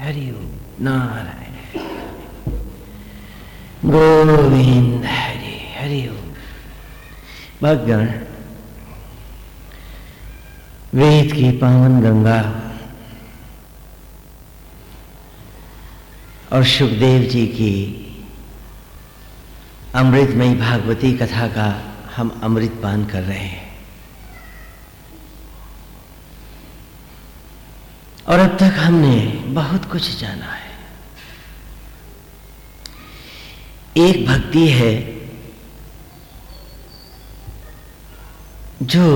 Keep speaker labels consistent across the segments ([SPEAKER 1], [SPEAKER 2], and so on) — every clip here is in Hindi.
[SPEAKER 1] हरि नारायण। गोविंद हरि हरि भगवान वेद की पावन गंगा। और सुखदेव जी की अमृतमयी भागवती कथा का हम अमृत पान कर रहे हैं। और अब तक हमने बहुत कुछ जाना है। एक भक्ति है जो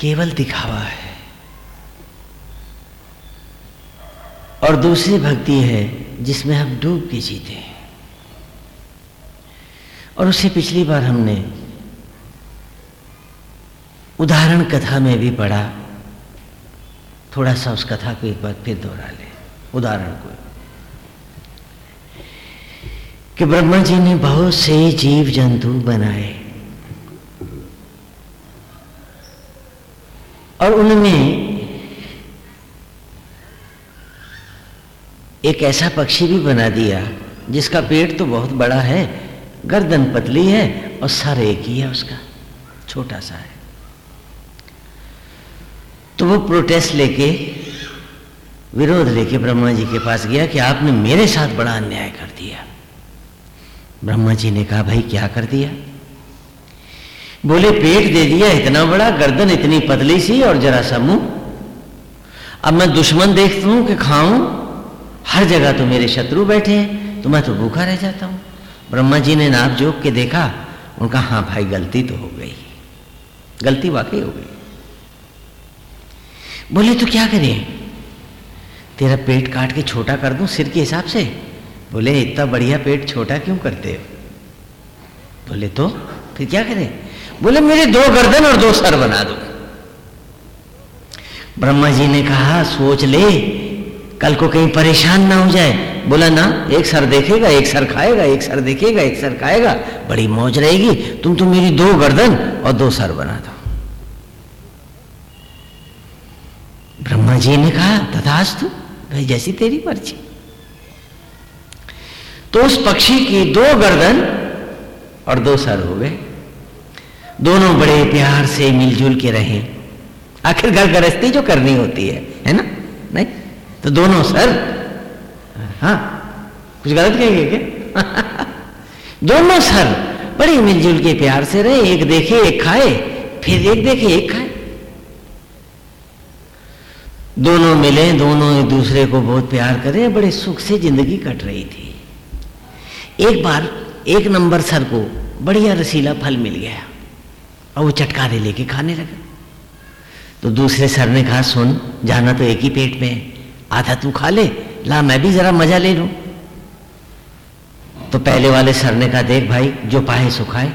[SPEAKER 1] केवल दिखावा है और दूसरी भक्ति है जिसमें हम डूब के जीते हैं। और उससे पिछली बार हमने उदाहरण कथा में भी पढ़ा थोड़ा सा उस कथा को एक बार फिर दोहरा ले। उदाहरण को। कि ब्रह्मा जी ने बहुत से जीव जंतु बनाए। और उनमें एक ऐसा पक्षी भी बना दिया, जिसका पेट तो बहुत बड़ा है, गर्दन पतली है और सर एक ही है उसका, छोटा सा है। तो वो प्रोटेस्ट लेके, विरोध लेके ब्रह्मा जी के पास गया कि आपने मेरे साथ बड़ा अन्याय कर दिया। ब्रह्मा जी ने कहा, भाई, क्या कर दिया? बोले, पेट दे दिया, इतना बड़ा, गर्दन इतनी पतली सी और जरा सा मुँह। अब मैं दुश्मन देखता हूँ कि खाऊं, हर जगह तो मेरे शत्रु बैठे हैं तो मैं तो भूखा रह जाता हूँ। ब्रह्मा जी ने नाप जोक के देखा, उनका हाँ भाई, गलती तो हो गई। गलती वाकई हो गई। बोले तो क्या करें? तेरा पेट काट के छोटा कर दूँ सिर के हिसाब से? बोले, इतना बढ़िया पेट छोटा क्यों करते हो? बोले तो फिर क्या करें? बोले, मेरे दो गर्दन और दो सर बना दो। ब्रह्मा जी ने कहा, सोच ले, कल को कहीं परेशान ना हो जाए। बोला, ना, एक सर देखेगा, एक सर खाएगा, एक सर देखेगा, एक सर खाएगा, बड़ी मौज रहेगी। तुम तो मेरी दो गर्दन और दो सर बना दो। ब्रह्मा जी ने कहा, तथास्तु भाई जैसी तेरी मर्ज़ी। तो उस पक्षी की दो गर्दन और दो सर हो गए। दोनों बड़े प्यार से मिलजुल के रहे। आखिर घर गृहस्थी जो करनी होती है है ना? नहीं? तो दोनों सर। हाँ कुछ गलत कहेंगे क्या? दोनों सर बड़े मिलजुल के प्यार से रहे। एक देखे, एक खाए, फिर एक देखे, एक खाए। दोनों मिले, दोनों एक दूसरे को बहुत प्यार करे, बड़े सुख से ज़िंदगी कट रही थी। एक बार, एक नंबर सर को बढ़िया रसीला फल मिल गया और वो चटकारे लेके खाने लगा। तो दूसरे सर ने कहा, सुन, जाना तो एक ही पेट में, आधा तू खा ले, ला, मैं भी जरा मज़ा ले लू। तो पहले वाले सर ने कहा, देख भाई, जो पाए सो खाए।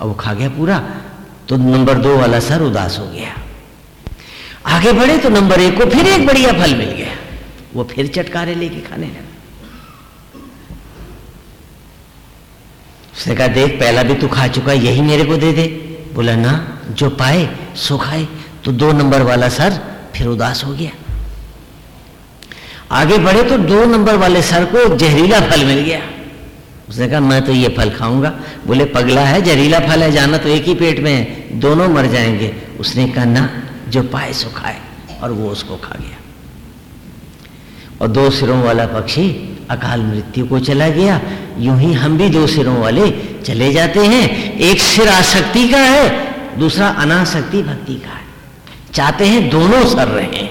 [SPEAKER 1] और वो खा गया पूरा तो नंबर दो वाला सर उदास हो गया। आगे बढ़े तो नंबर एक को फिर एक बढ़िया फल मिल गया। वो फिर चटकारे लेके खाने लगा। उसने कहा, देख, पहला भी तू खा चुका, यही मेरे को दे दे। बोला, ना, जो पाए, सो खाए। तो दो नंबर वाला सर फिर उदास हो गया। आगे बढ़े तो दो नंबर वाले सर को एक जहरीला फल मिल गया। उसने कहा, मैं तो ये फल खाऊँगा। बोले, पगला है, जहरीला फल है, जाना तो एक ही पेट में है, दोनों मर जाएँगे। उसने कहा, ना जो पाए सो खाए, और वो उसको खा गया। और दो सिरों वाला पक्षी अकाल मृत्यु को चला गया। यूँ ही हम भी दो सिरों वाले चले जाते हैं। एक सिर आसक्ति का है, दूसरा अनासक्ति भक्ति का है। चाहते हैं दोनों सर रहे।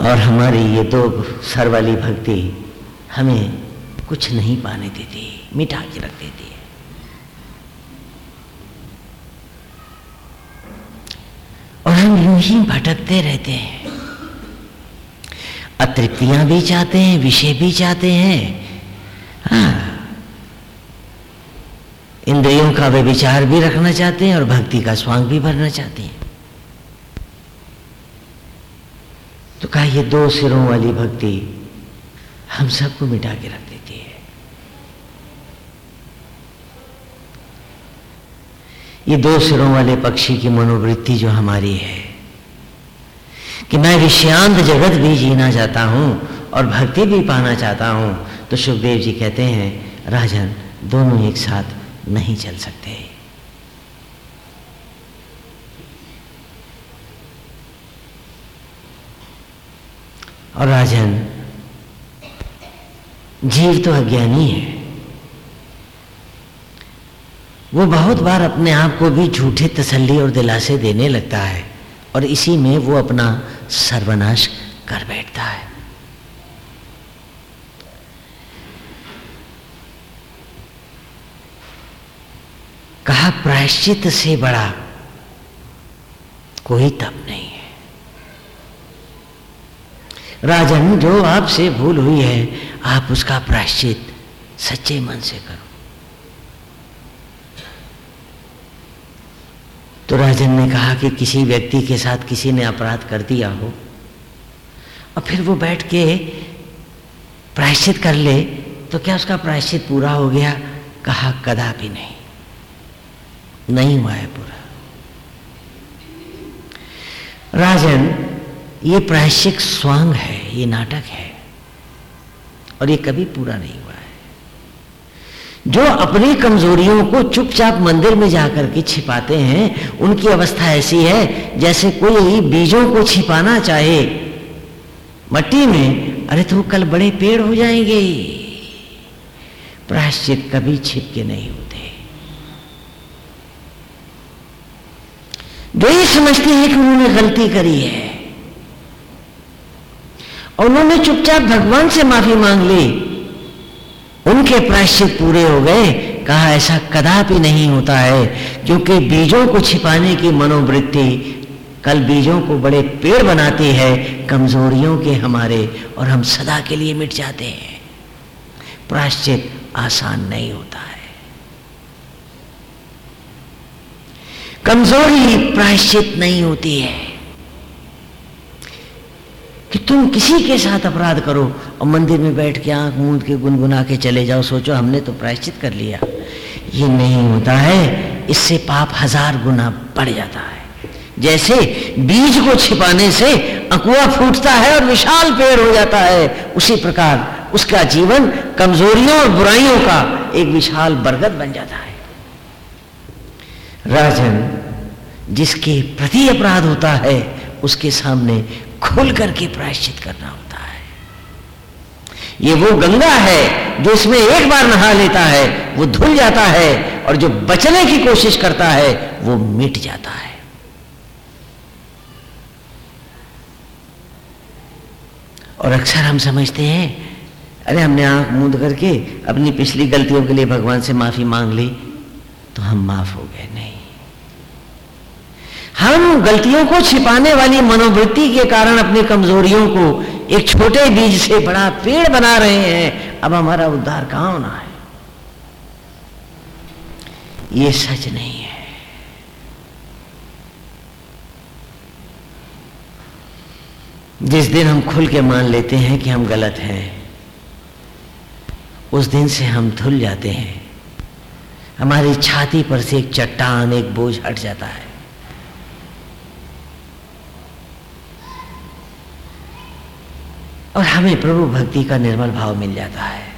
[SPEAKER 1] और हमारी ये दो सर वाली भक्ति हमें कुछ नहीं पाने देती, मिटा के रख देती है और हम यूँ ही भटकते रहते हैं। अतृप्तियाँ भी चाहते हैं, विषय भी चाहते हैं। हाँ। इंद्रियों का वे विचार भी रखना चाहते हैं और भक्ति का स्वांग भी भरना चाहते हैं। तो कहा, ये दो सिरों वाली भक्ति हम सबको मिटा के रख देती है। ये दो सिरों वाले पक्षी की मनोवृत्ति जो हमारी है कि मैं विषयांत जगत भी जीना चाहता हूँ और भक्ति भी पाना चाहता हूँ। तो सुखदेव जी कहते हैं, राजन, दोनों एक साथ नहीं चल सकते। और राजन, जीव तो अज्ञानी है। वो बहुत बार अपने आप को भी झूठे तसल्ली और दिलासे देने लगता है। और इसी में वो अपना सर्वनाश कर बैठता है। कहा, प्रायश्चित से बड़ा कोई तप नहीं है। राजन, जो आपसे भूल हुई है, आप उसका प्रायश्चित सच्चे मन से करो। तो राजन ने कहा कि किसी व्यक्ति के साथ किसी ने अपराध कर दिया हो, और फिर वो बैठ के प्रायश्चित कर ले तो क्या उसका प्रायश्चित पूरा हो गया? कहा, कदापि नहीं। नहीं हुआ है पूरा। राजन, ये प्रायश्चिक स्वांग है, ये नाटक है, और ये कभी पूरा नहीं जो अपनी कमजोरियों को चुपचाप मंदिर में जाकर के छिपाते हैं, उनकी अवस्था ऐसी है जैसे कोई बीजों को छिपाना चाहे। मट्टी में, अरे तो कल बड़े पेड़ हो जाएँगे। प्रायश्चित कभी छिप के नहीं होते। जो ये समझते हैं कि उन्होंने गलती करी है, और उन्होंने चुपचाप भगवान से माफ़ी मांग ली उनके प्रायश्चित पूरे हो गए। कहा, ऐसा कदापि नहीं होता है, क्योंकि बीजों को छिपाने की मनोवृत्ति कल बीजों को बड़े पेड़ बनाती है, कमजोरियों के हमारे, और हम सदा के लिए मिट जाते हैं। प्रायश्चित आसान नहीं होता है। कमज़ोरी प्रायश्चित नहीं होती है। कि तुम किसी के साथ अपराध करो और मंदिर में बैठ के आँख मूंद के गुनगुना के चले जाओ, सोचो हमने तो प्रायश्चित कर लिया। ये नहीं होता है, इससे पाप हज़ार गुना बढ़ जाता है। जैसे बीज को छिपाने से अकुआ फूटता है और विशाल पेड़ हो जाता है, उसी प्रकार उसका जीवन कमजोरियों और बुराइयों का एक विशाल बरगद बन जाता है। राजन, जिसके प्रति अपराध होता है, उसके सामने खुल करके प्रायश्चित करना होता है। ये वो गंगा है जो इसमें एक बार नहा लेता है, वो धुल जाता है और जो बचने की कोशिश करता है, वो मिट जाता है। और अक्सर हम समझते हैं, अरे हमने आँख मूंद करके अपनी पिछली गलतियों के लिए भगवान से माफ़ी मांग ली तो हम माफ़ हो गए। नहीं। हम गलतियों को छिपाने वाली मनोवृत्ति के कारण अपनी कमजोरियों को एक छोटे बीज से बड़ा पेड़ बना रहे हैं। अब हमारा उद्धार कहाँ होना है? ये सच नहीं है। जिस दिन हम खुल के मान लेते हैं कि हम गलत हैं, उस दिन से हम धुल जाते हैं। हमारी छाती पर से एक चट्टान, एक बोझ हट जाता है। और हमें प्रभु भक्ति का निर्मल भाव मिल जाता है।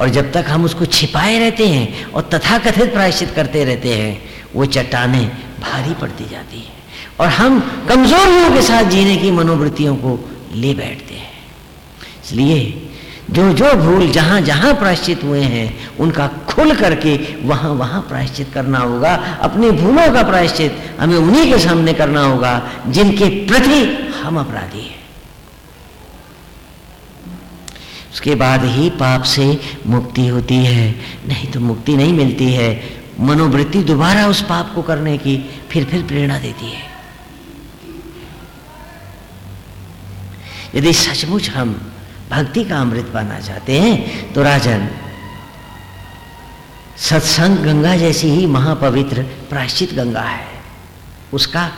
[SPEAKER 1] और जब तक हम उसको छिपाए रहते हैं और तथाकथित प्रायश्चित करते रहते हैं, वो चट्टाने भारी पड़ती जाती हैं। और हम कमजोरियों के साथ जीने की मनोवृत्तियों को ले बैठते हैं। इसलिए जो जो भूल जहाँ जहाँ प्रायश्चित हुए हैं, उनका खुल करके वहाँ वहाँ प्रायश्चित करना होगा। अपनी भूलों का प्रायश्चित हमें उन्हीं के सामने करना होगा, जिनके प्रति हम अपराधी हैं। उसके बाद ही पाप से मुक्ति होती है। नहीं तो मुक्ति नहीं मिलती है। मनोवृत्ति दोबारा उस पाप को करने की फिर फिर प्रेरणा देती है। यदि सचमुच हम भक्ति का अमृत पाना चाहते हैं तो राजन, सत्संग गंगा जैसी ही महापवित्र प्रायश्चित गंगा है। उसका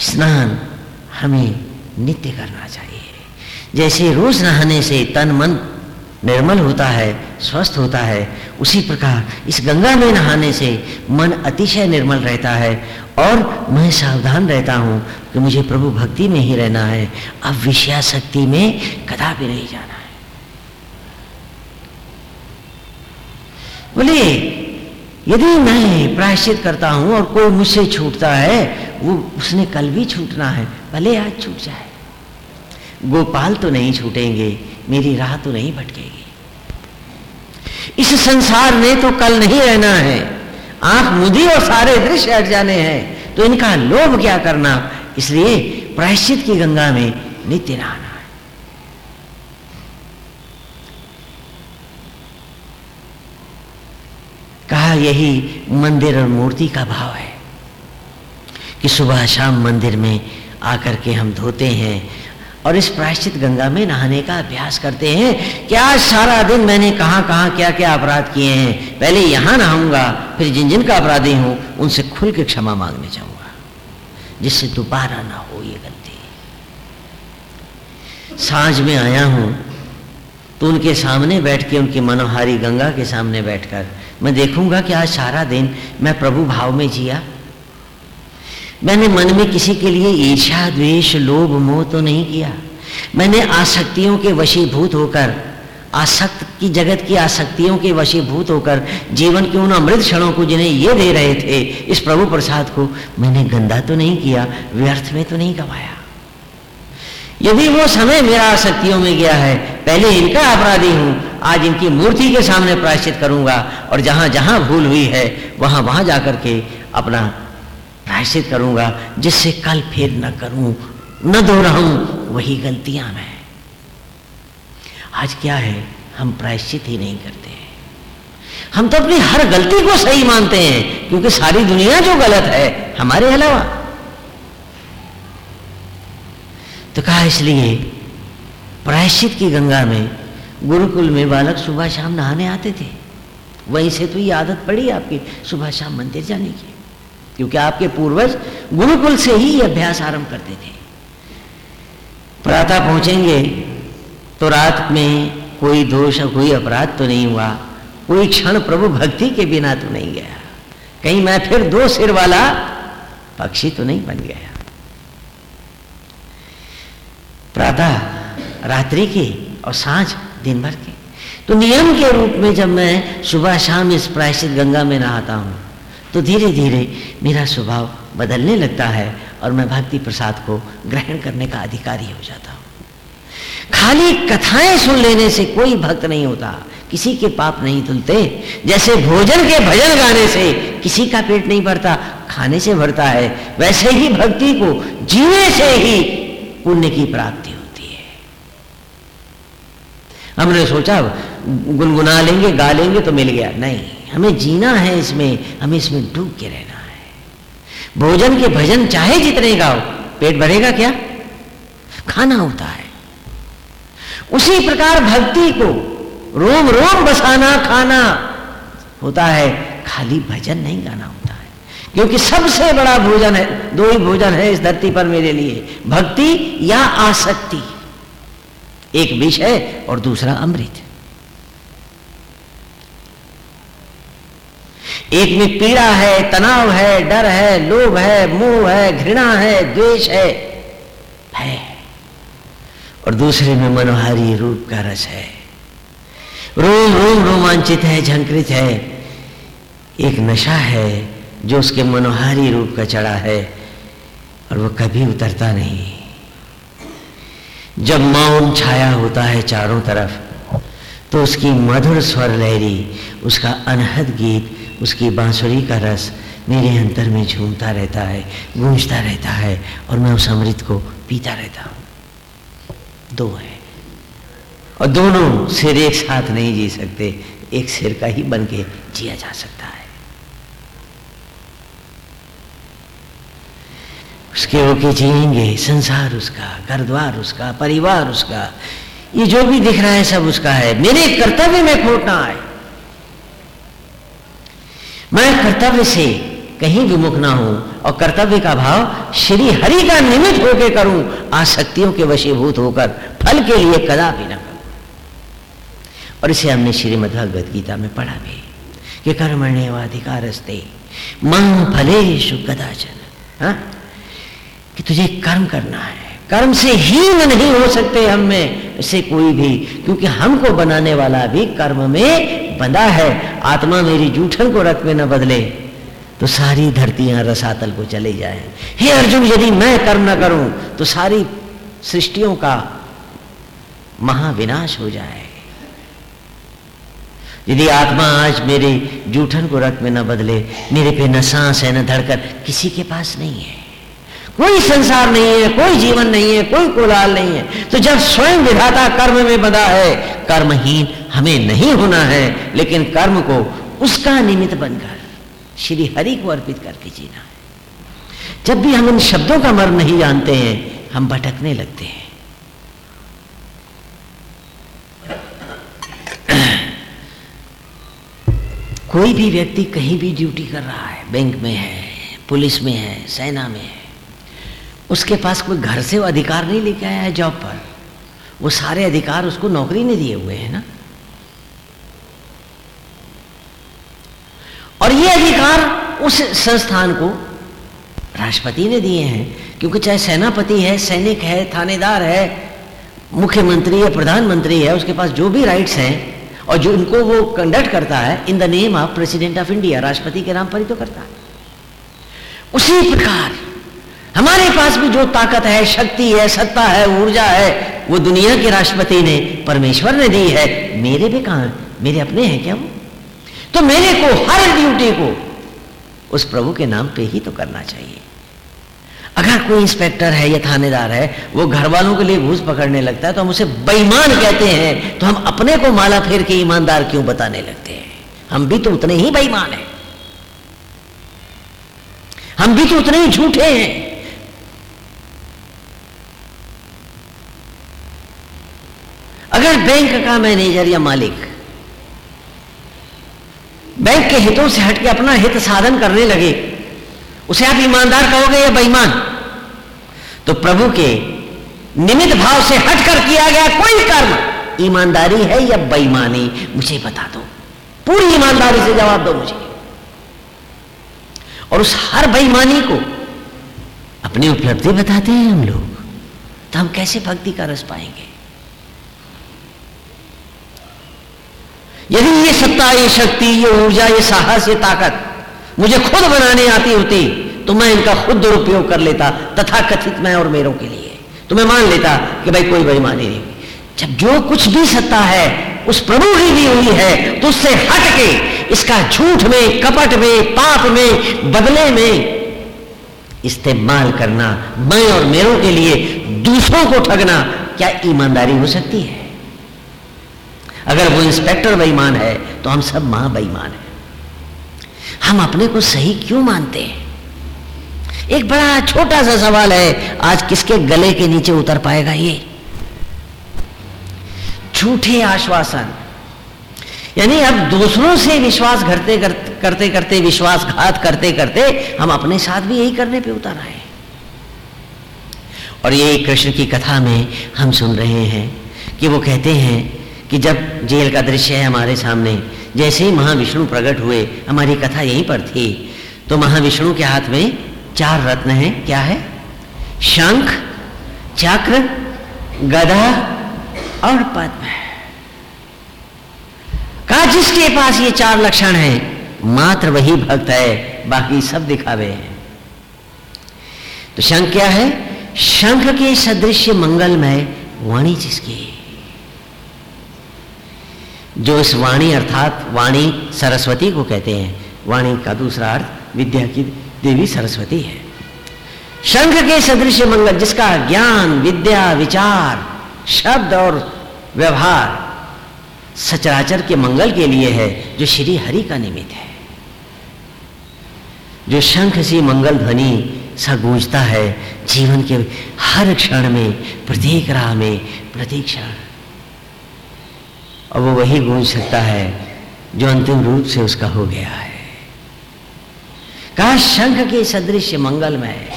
[SPEAKER 1] स्नान हमें नित्य करना चाहिए। जैसे रोज नहाने से तन मन निर्मल होता है, स्वस्थ होता है, उसी प्रकार इस गंगा में नहाने से मन अतिशय निर्मल रहता है और मैं सावधान रहता हूँ कि मुझे प्रभु भक्ति में ही रहना है, अब विषयाशक्ति में कदापि नहीं जाना है। बोले, यदि मैं प्रायश्चित करता हूँ और कोई मुझसे छूटता है, वो उसने कल भी छूटना है, भले आज छूट जाए। गोपाल तो नहीं छूटेंगे, मेरी राह तो नहीं भटकेगी। इस संसार में तो कल नहीं रहना है। आँख मुदी और सारे दृश्य हट जाने हैं तो इनका लोभ क्या करना? इसलिए प्रायश्चित की गंगा में नित्य नहाना है। कहा, यही मंदिर और मूर्ति का भाव है कि सुबह शाम मंदिर में आकर के हम धोते हैं और इस प्रायश्चित गंगा में नहाने का अभ्यास करते हैं। कि आज सारा दिन मैंने कहाँ कहाँ क्या क्या अपराध किए हैं? पहले यहाँ नहाऊँगा, फिर जिन जिन का अपराधी हूँ, उनसे खुल के क्षमा मांगने जाऊँगा, जिससे दोबारा ना हो ये गलती। साँझ में आया हूँ तो उनके सामने बैठ के उनकी मनोहारी गंगा के सामने बैठकर मैं देखूँगा कि आज सारा दिन मैं प्रभु भाव में जिया मैंने मन में किसी के लिए ईर्षा द्वेष, लोभ, मोह तो नहीं किया। मैंने आसक्तियों के वशीभूत होकर, आसक्त की जगत की आसक्तियों के वशीभूत होकर, जीवन के उन अमृत क्षणों को जिन्हें ये दे रहे थे, इस प्रभु प्रसाद को मैंने गंदा तो नहीं किया, व्यर्थ में तो नहीं गवाया यदि वो समय मेरा आसक्तियों में गया है, पहले इनका अपराधी हूँ, आज इनकी मूर्ति के सामने प्रायश्चित करूँगा, और जहाँ जहाँ भूल हुई है वहाँ वहाँ जाकर के अपना प्रायश्चित करूँगा जिससे कल फिर न करूँ, न दोहराऊं, वही गलतियाँ मैं। आज क्या है, हम प्रायश्चित ही नहीं करते हैं। हम तो अपनी हर गलती को सही मानते हैं, क्योंकि सारी दुनिया जो गलत है, हमारे अलावा। तो कहा इसलिए, प्रायश्चित की गंगा में, गुरुकुल में बालक सुबह शाम नहाने आते थे। वहीं से तो ये आदत पड़ी आपकी, सुबह शाम मंदिर जाने की। क्योंकि आपके पूर्वज गुरुकुल से ही अभ्यास आरंभ करते थे। प्रातः पहुँचेंगे तो रात में कोई दोष कोई अपराध तो नहीं हुआ। कोई क्षण प्रभु भक्ति के बिना तो नहीं गया। कहीं मैं फिर दो सिर वाला पक्षी तो नहीं बन गया। प्रातः रात्रि के और साँझ दिन भर के। तो नियम के रूप में जब मैं सुबह शाम इस प्रायश्चित गंगा में नहाता हूँ तो धीरे धीरे मेरा स्वभाव बदलने लगता है और मैं भक्ति प्रसाद को ग्रहण करने का अधिकारी हो जाता हूँ। खाली कथाएँ सुन लेने से कोई भक्त नहीं होता, किसी के पाप नहीं धुलते जैसे भोजन के भजन गाने से किसी का पेट नहीं भरता, खाने से भरता है, वैसे ही भक्ति को जीने से ही पुण्य की प्राप्ति होती है। हमने सोचा, गुनगुना लेंगे, गा लेंगे तो मिल गया। नहीं। हमें जीना है इसमें, हमें इसमें डूब के रहना है। भोजन के भजन चाहे जितने गाओ, पेट भरेगा क्या? खाना होता है। उसी प्रकार भक्ति को रोम रोम बसाना, खाना होता है। खाली भजन नहीं गाना होता है। क्योंकि सबसे बड़ा भोजन है, दो ही भोजन है इस धरती पर मेरे लिए। भक्ति या आसक्ति। एक विषय और दूसरा अमृत। एक में पीड़ा है, तनाव है, डर है, लोभ है, मोह है, घृणा है, द्वेष है, भय और दूसरे में मनोहारी रूप का रस है। रोम रोम रोमांचित है, झंकृत है। एक नशा है जो उसके मनोहारी रूप का चढ़ा है और वो कभी उतरता नहीं। जब मौन छाया होता है चारों तरफ़ तो उसकी मधुर स्वर लहरी, उसका अनहद गीत उसकी बांसुरी का रस मेरे अंतर में झूमता रहता है, गूंजता रहता है और मैं उस अमृत को पीता रहता हूँ। दो है। और दोनों सिर एक साथ नहीं जी सकते, एक सिर का ही बन के जिया जा सकता है। उसके होके जिएँगे, संसार उसका घर द्वार उसका, परिवार उसका, ये जो भी दिख रहा है सब उसका है। मेरे कर्तव्य में खोट ना आए मैं कर्तव्य से कहीं विमुख ना हूँ और कर्तव्य का भाव श्री हरि का निमित्त होकर करूँ, आसक्तियों के वशीभूत होकर, फल के लिए कदापि ना करूँ। और इसे हमने श्रीमद भगवद गीता में पढ़ा भी, कि कर्मण्य अधिकारस्ते मंग फलेशु कदाचन। हाँ? कि तुझे कर्म करना है। कर्म से हीन नहीं हो सकते हम में, से कोई भी, क्योंकि हमको बनाने वाला भी कर्म में बंधा है। आत्मा मेरी जूठन को रख में न बदले तो सारी धरतियाँ रसातल को चले जाए। हे अर्जुन, यदि मैं कर्म न करूँ तो सारी सृष्टियों का महाविनाश हो जाए। यदि आत्मा आज मेरे जूठन को रख में न बदले, मेरे पे न सांस है, न धड़कन, किसी के पास नहीं है। कोई संसार नहीं है, कोई जीवन नहीं है, कोई कोलाल नहीं है। तो जब स्वयं विधाता कर्म में बधा है, कर्महीन हमें नहीं होना है, लेकिन कर्म को उसका निमित्त बनकर श्री हरि को अर्पित करके जीना है। जब भी हम इन शब्दों का मर्म नहीं जानते हैं, हम भटकने लगते हैं। कोई भी व्यक्ति कहीं भी ड्यूटी कर रहा है, बैंक में है, पुलिस में है, सेना में है उसके पास कोई घर से वो अधिकार नहीं लेके आया है जॉब पर। वो सारे अधिकार उसको नौकरी ने दिए हुए हैं ना। और ये अधिकार उस संस्थान को राष्ट्रपति ने दिए हैं, क्योंकि चाहे सेनापति है, सैनिक है, थानेदार है, मुख्यमंत्री है, प्रधानमंत्री है, उसके पास जो भी राइट्स हैं, और जो उनको वो कंडक्ट करता है in the name of president of India राष्ट्रपति के नाम पर ही तो करता है। उसी प्रकार हमारे पास भी जो ताकत है, शक्ति है, सत्ता है, ऊर्जा है, वो दुनिया के राष्ट्रपति ने, परमेश्वर ने दी है। मेरे भी कहा मेरे अपने हैं क्या वो? तो मेरे को, हर ड्यूटी को, उस प्रभु के नाम पे ही तो करना चाहिए। अगर कोई इंस्पेक्टर है या थानेदार है, वो घर वालों के लिए घूस पकड़ने लगता है तो हम उसे बेईमान कहते हैं तो हम अपने को माला फेर के ईमानदार क्यों बताने लगते हैं? हम भी तो उतने ही बेईमान हैं। हम भी तो उतने ही झूठे हैं। अगर बैंक का मैनेजर या मालिक। बैंक के हितों से हटके अपना हित साधन करने लगे। उसे आप ईमानदार कहोगे या बेईमान? तो प्रभु के निमित भाव से हटकर किया गया कोई कर्म ईमानदारी है या बेईमानी? मुझे बता दो। पूरी ईमानदारी से जवाब दो मुझे। और उस हर बेईमानी को अपनी उपलब्धि बताते हैं हम लोग। तो हम कैसे भक्ति का रस पाएँगे? यदि ये सत्ता, ये शक्ति, ये ऊर्जा, ये साहस, ये ताकत मुझे खुद बनाने आती होती तो मैं इनका खुद दुरुपयोग कर लेता तथा कथित मैं और मेरों के लिए। तो मैं मान लेता कि भाई कोई बेईमानी नहीं। जब जो कुछ भी सत्ता है, उस प्रभु की दी हुई है तो उससे हट के, इसका झूठ में, कपट में, पाप में, बदले में, इस्तेमाल करना, मैं और मेरों के लिए दूसरों को ठगना, क्या ईमानदारी हो सकती है? अगर वो इंस्पेक्टर बेईमान है तो हम सब माँ बेईमान है। हम अपने को सही क्यों मानते हैं? एक बड़ा छोटा सा सवाल है, आज किसके गले के नीचे उतर पाएगा ये? झूठे आश्वासन। यानी अब दूसरों से विश्वास करते करते करते, विश्वासघात करते करते, हम अपने साथ भी यही करने पे उतर आए और ये कृष्ण की कथा में हम सुन रहे हैं कि वो कहते हैं कि जब जेल का दृश्य है हमारे सामने, जैसे ही महाविष्णु प्रकट हुए, हमारी कथा यहीं पर थी तो महाविष्णु के हाथ में चार रत्न हैं। क्या है? शंख, चक्र, गदा और पद्म। कहा, जिसके पास ये चार लक्षण हैं, मात्र वही भक्त है, बाकी सब दिखावे हैं। तो शंख क्या है? शंख के सदृश मंगलमय वाणी जिसकी। जो इस वाणी अर्थात वाणी सरस्वती को कहते हैं, वाणी का दूसरा अर्थ विद्या की देवी सरस्वती है। शंख के सदृश मंगल, जिसका ज्ञान, विद्या, विचार, शब्द और व्यवहार सचराचर के मंगल के लिए है, जो श्री हरि का निमित्त है। जो शंख सी मंगल ध्वनि सा गूंजता है, जीवन के हर क्षण में, प्रत्येक राह में, प्रत्येक क्षण। और वो वही गूंज सकता है जो अंतिम रूप से उसका हो गया है। कहा शंख के सदृश मंगल मंगलमय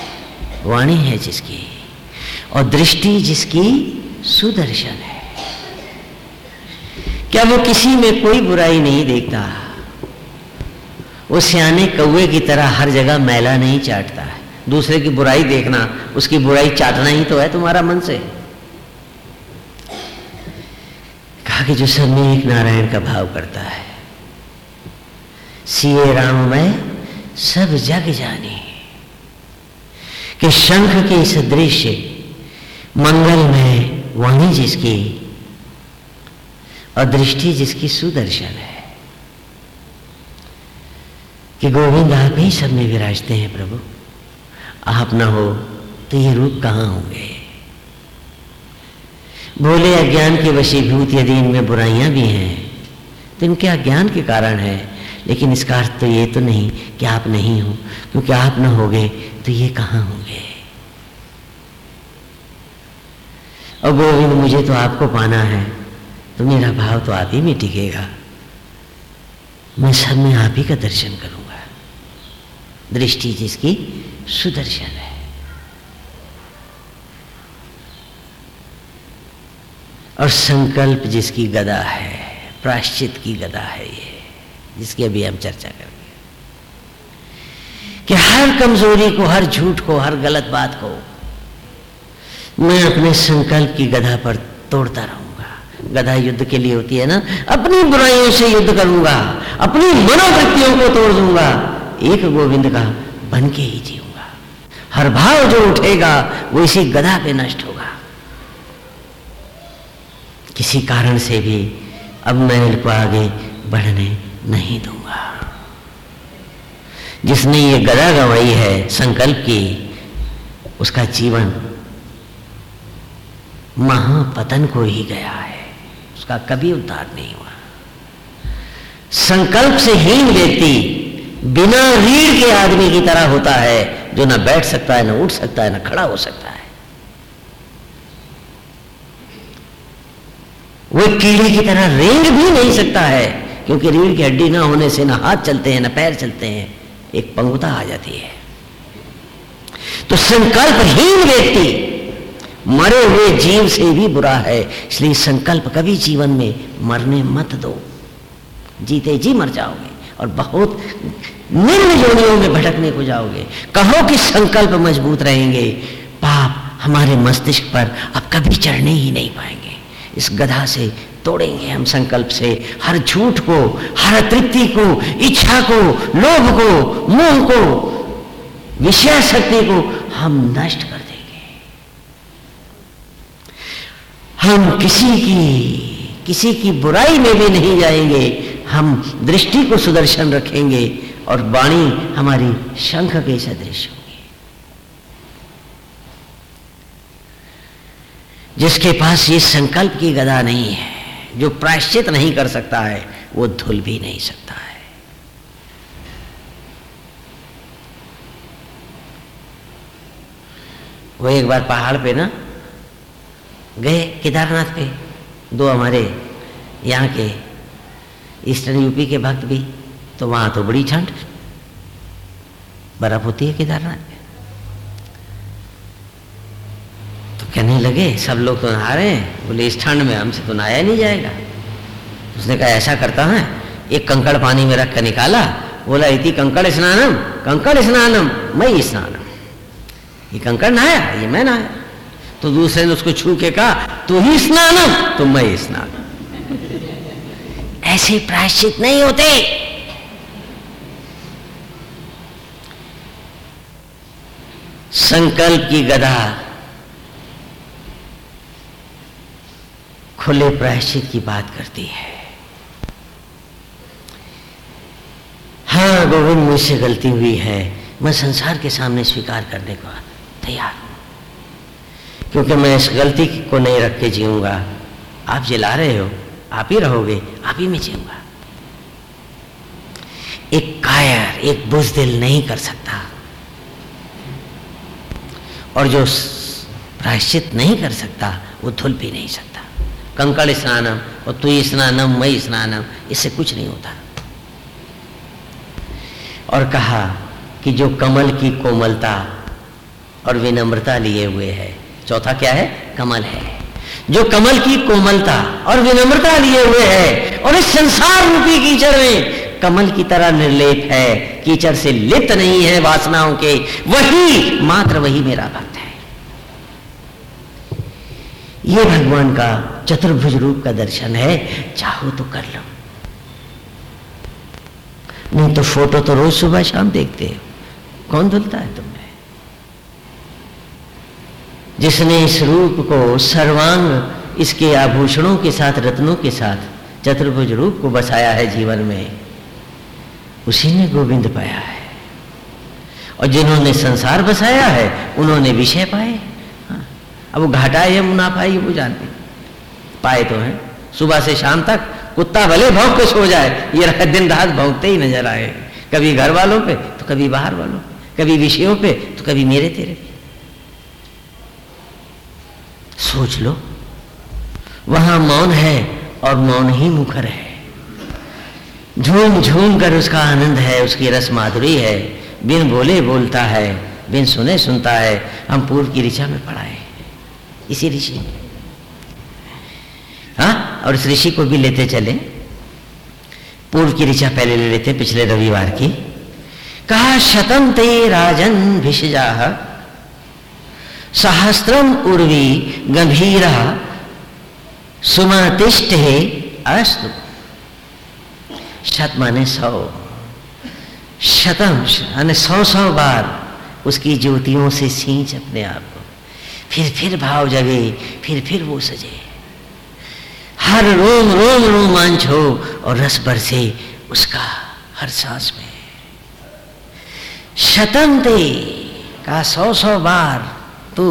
[SPEAKER 1] वाणी है जिसकी और दृष्टि जिसकी सुदर्शन है। क्या वो किसी में कोई बुराई नहीं देखता? वो सियाने कौए की तरह हर जगह मैला नहीं चाटता। है दूसरे की बुराई देखना, उसकी बुराई चाटना ही तो है तुम्हारा मन से। कहा कि जो एक नारायण का भाव करता है। सीए राम मैं सब जग जाने। कि शंख के इस दृश्य मंगल में वाणी जिसकी और दृष्टि जिसकी सुदर्शन है। कि गोविंद आप ही सब में विराजते हैं प्रभु। आप ना हो तो ये रूप कहाँ होंगे? भोले अज्ञान के वशीभूत यदि इनमें बुराइयाँ भी हैं तो इनके अज्ञान के कारण है। लेकिन इसका अर्थ तो ये तो नहीं कि आप नहीं हो, क्योंकि आप ना होगे तो ये कहाँ होंगे? और गोविंद, मुझे तो आपको पाना है तो मेरा भाव तो आप ही में टिकेगा। मैं सब में आप ही का दर्शन करूँगा। दृष्टि जिसकी सुदर्शन है। और संकल्प जिसकी गदा है, प्राश्चित की गदा है ये, जिसकी अभी हम चर्चा करेंगे कि हर कमज़ोरी को, हर झूठ को, हर गलत बात को मैं अपने संकल्प की गधा पर तोड़ता रहूँगा। गधा युद्ध के लिए होती है ना? अपनी बुराइयों से युद्ध करूँगा, अपनी मनोवृत्तियों को तोड़ दूँगा, एक गोविंद का बन के ही जीऊँगा। हर भाव जो उठेगा, वो इसी गधा पे नष्ट होगा। किसी कारण से भी अब मैं इनको आगे बढ़ने नहीं दूँगा। जिसने ये गदा गवाई है, संकल्प की, उसका जीवन महापतन को ही गया है। उसका कभी उद्धार नहीं हुआ। संकल्प से हीन व्यक्ति बिना रीढ़ के आदमी की तरह होता है, जो ना बैठ सकता है, ना उठ सकता है, ना खड़ा हो सकता है। वो कीड़े की तरह रेंग भी नहीं सकता है, क्योंकि रीढ़ की हड्डी ना होने से ना हाथ चलते हैं, ना पैर चलते हैं, एक पंगुता आ जाती है। तो संकल्पहीन व्यक्ति मरे हुए जीव से भी बुरा है, इसलिए संकल्प कभी जीवन में मरने मत दो। जीते जी मर जाओगे और बहुत निम्न योनियों में भटकने को जाओगे। कहो कि संकल्प मज़बूत रहेंगे, पाप हमारे मस्तिष्क पर अब कभी चढ़ने ही नहीं पाएँगे। इस गधा से तोड़ेंगे हम संकल्प से। हर झूठ को, हर तृप्ति को, इच्छा को, लोभ को, मोह को विषय शक्ति को हम नष्ट कर देंगे। हम किसी की किसी की बुराई में भी नहीं जाएँगे। हम दृष्टि को सुदर्शन रखेंगे और वाणी हमारी शंख के सदृश होगी। जिसके पास ये संकल्प की गदा नहीं है, जो प्रायश्चित नहीं कर सकता है, वो धुल भी नहीं सकता है। वो एक बार पहाड़ पे ना गए, केदारनाथ पे, दो हमारे यहाँ के ईस्टर्न यूपी के भक्त भी तो वहाँ तो बड़ी ठंड, बर्फ़ होती है केदारनाथ कहने लगे? सब लोग तो नहा रहे हैं। बोले, इस ठंड में हमसे तो नहाया नहीं जाएगा। उसने कहा, ऐसा करता है, एक कंकड़ पानी में रख कर निकाला। बोला, इति कंकड़ स्नानम कंकड़ स्नानम मई स्नानम। ये कंकड़ नहाया? ये मैं नहाया। तो दूसरे ने उसको छू के कहा, तू ही स्नानम तो मैं स्नान ऐसे प्रायश्चित नहीं होते। संकल्प की गदा खुले प्रायश्चित की बात करती है। हाँ गोविंद मुझसे गलती हुई है। मैं संसार के सामने स्वीकार करने को तैयार हूँ। क्योंकि मैं इस गलती को नहीं रख के जीऊँगा। आप जिला रहे हो, आप ही रहोगे, आप ही में जीऊँगा। एक कायर, एक बुजदिल नहीं कर सकता। और जो प्रायश्चित नहीं कर सकता, वो धुल भी नहीं सकता। कंकड़ स्नानम और तु स्नानम, मई स्नानम, इससे कुछ नहीं होता। और कहा कि जो कमल की कोमलता और विनम्रता लिए हुए है, चौथा क्या है? कमल है। जो कमल की कोमलता और विनम्रता लिए हुए है और इस संसार रूपी कीचड़ में कमल की तरह निर्लेप है, कीचड़ से लिप्त नहीं है वासनाओं के, वही मात्र वही मेरा भक्त है। ये भगवान का चतुर्भुज रूप का दर्शन है, चाहो तो कर लो। नहीं तो फ़ोटो तो रोज सुबह शाम देखते हो। कौन धुलता है तुम्हें जिसने इस रूप को सर्वांग इसके आभूषणों के साथ, रत्नों के साथ, चतुर्भुज रूप को बसाया है जीवन में, उसी ने गोविंद पाया है। और जिन्होंने संसार बसाया है, उन्होंने विषय पाए। हाँ। अब वो घाटा है मुनाफा ही वो जानते पाए तो हैं। सुबह से शाम तक कुत्ता भले भौंक के सो जाए, ये दिन रात भौंकते ही नज़र आए। कभी घर वालों पे तो कभी बाहर वालों पे, कभी विषयों पे तो कभी मेरे तेरे पे। सोच लो, वहाँ मौन है और मौन ही मुखर है। झूम झूम कर उसका आनंद है, उसकी रस माधुरी है। बिन बोले बोलता है, बिन सुने सुनता है, हम पूर्व की ऋचा में पढ़ाए इसी ऋषि हाँ और ऋषि को भी लेते चले। पूर्व की ऋषा पहले ले लेते, पिछले रविवार की। कहा शतम ते राजन भिषजा सहस्त्रम उर्वी गंभीरा, सुमतिष्ठ अस्तु। शत माने सौ। शतम यानी सौ सौ बार उसकी ज्योतियों से सींच अपने आप को। फिर फिर भाव जगे, फिर फिर वो सजे। हर रोम रोम रोमांच हो और रस बरसे उसका हर सांस में। शतम ते का सौ सौ बार तू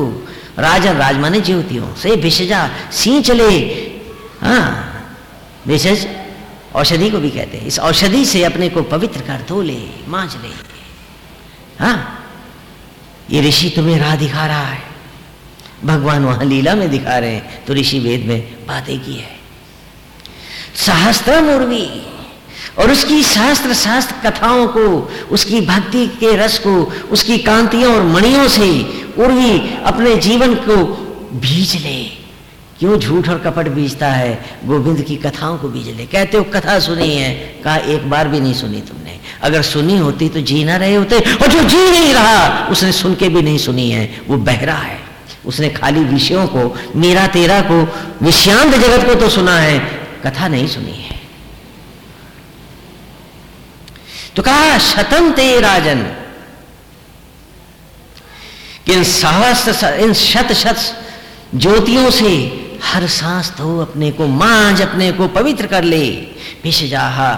[SPEAKER 1] राजन राज माने ज्योतियों से भिषजा सींच ले हाँ भिषज औषधि को भी कहते हैं। इस औषधि से अपने को पवित्र कर धो ले मांझ ले। हाँ ये ऋषि तुम्हें राह दिखा रहा है। भगवान वहाँ लीला में दिखा रहे हैं तो ऋषि वेद में बातें की है। सहस्त्र उर्वी और उसकी शास्त्र शास्त्र कथाओं को, उसकी भक्ति के रस को, उसकी कांतियों और मणियों से उर्वी अपने जीवन को बीज ले। क्यों झूठ और कपट बीजता है? गोविंद की कथाओं को बीज ले। कहते हो, कथा सुनी है, कहा एक बार भी नहीं सुनी तुमने। अगर सुनी होती तो जी ना रहे होते। और जो जी नहीं रहा, उसने सुन के भी नहीं सुनी है। वो बहरा है। उसने खाली विषयों को, मेरा तेरा को, विषयांत जगत को तो सुना है। कथा नहीं सुनी है। तो कहा शतम ते राजन इन सहस्त्र इन शत शत ज्योतियों से हर सांस तो अपने को मांझ, अपने को पवित्र कर ले। विष जाहा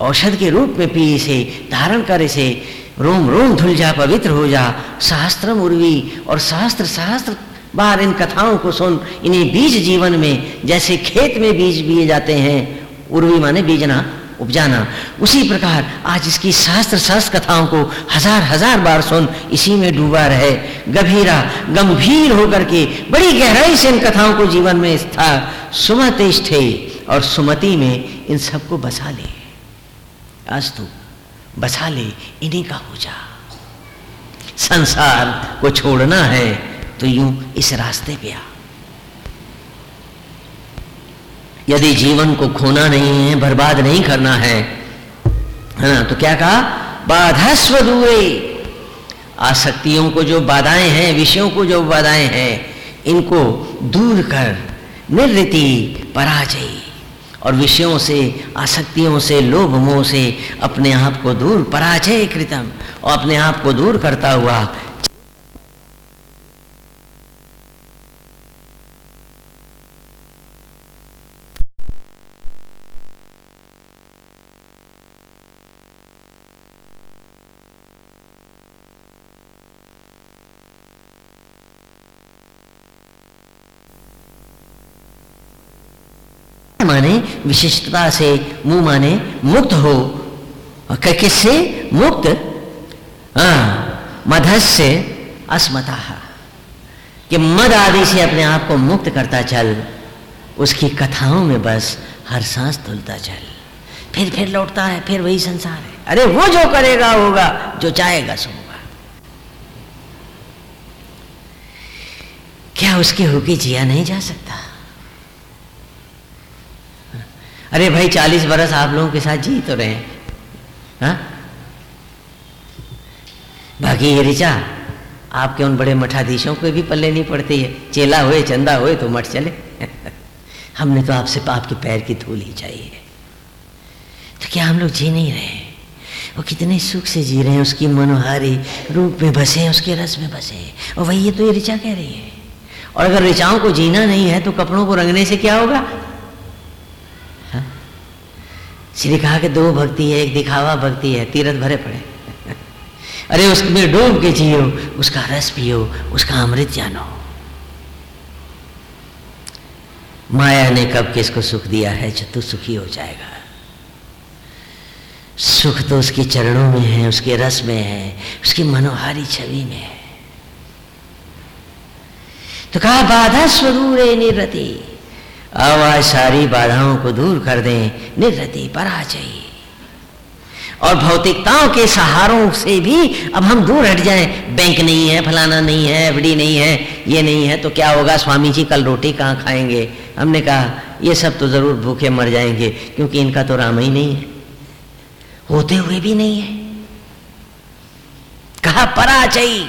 [SPEAKER 1] औषध के रूप में पी इसे, धारण कर इसे, रोम रोम धुल जा, पवित्र हो जा सहस्त्र उर्वी, और सहस्त्र सहस्त्र बार इन कथाओं को सुन, इन्हें बीज जीवन में, जैसे खेत में बीज बिए जाते हैं, उर्वी माने बीजना, उपजाना। उसी प्रकार, आज इसकी शास्त्र शास्त्र कथाओं को हज़ार हज़ार बार सुन, इसी में डूबा रहे। गंभीरा, गंभीर होकर के, बड़ी गहराई से इन कथाओं को जीवन में था सुमतिष्ठे और सुमति में इन सबको बसा ले। अस्तु बसा ले, इन्हीं का हो जा। संसार को छोड़ना है तो यूँ इस रास्ते पे आ। यदि जीवन को खोना नहीं है, बर्बाद नहीं करना है है ना तो क्या कहा? बाधस्व दूरे आसक्तियों को जो बाधाएँ हैं, विषयों को जो बाधाएँ हैं, इनको दूर कर निर्ति पराजय, और विषयों से, आसक्तियों से लोभ मोह से अपने आप को दूर, पराजय कृतम, और अपने आप को दूर करता हुआ माने, विशिष्टता से मुँह माने, मुक्त हो। किससे? मुक्त? मधस्य अस्मता कि मद आदि से अपने आप को मुक्त करता चल, उसकी कथाओं में बस हर सांस धुलता चल। फिर फिर लौटता है, फिर वही संसार है। अरे, वो जो करेगा, होगा, जो चाहेगा सो होगा क्या उसके होके जिया नहीं जा सकता? अरे भाई, चालीस बरस आप लोगों के साथ जी तो रहे हाँ। बाकी ये ऋचा आपके उन बड़े मठाधीशों को भी पल्ले नहीं पड़ती है चेला हुए, चंदा हुए तो मठ चले। हमने तो आपसे आपके पैर की धूल ही चाहिए तो क्या हम लोग जी नहीं रहे हैं? वो कितने सुख से जी रहे हैं, उसकी मनोहारी रूप में बसे हैं, उसके रस में बसे हैं। और वही ये तो ये ऋचा कह रही है। और अगर ऋचाओं को जीना नहीं है तो कपड़ों को रंगने से क्या होगा? श्री कहा कि दो भक्ति है, एक दिखावा भक्ति है, तीरथ भरे पड़े। अरे उसमें डूब के जियो, उसका रस पियो, उसका अमृत जानो। माया ने कब किसको सुख दिया है तू सुखी हो जाएगा? सुख तो उसके चरणों में है, उसके रस में है, उसकी मनोहारी छवि में है। तो कहा, बाधा स्वरूप निरति आवाज़ सारी बाधाओं को दूर कर दें निर्रति पराजयी और भौतिकताओं के सहारों से भी अब हम दूर हट जाएँ। बैंक नहीं है, फलाना नहीं है एफडी नहीं है, ये नहीं है तो क्या होगा? स्वामी जी कल रोटी कहाँ खाएँगे? हमने कहा, ये सब तो ज़रूर भूखे मर जाएँगे, क्योंकि इनका तो राम ही नहीं है। होते हुए भी नहीं है। कहा पराचई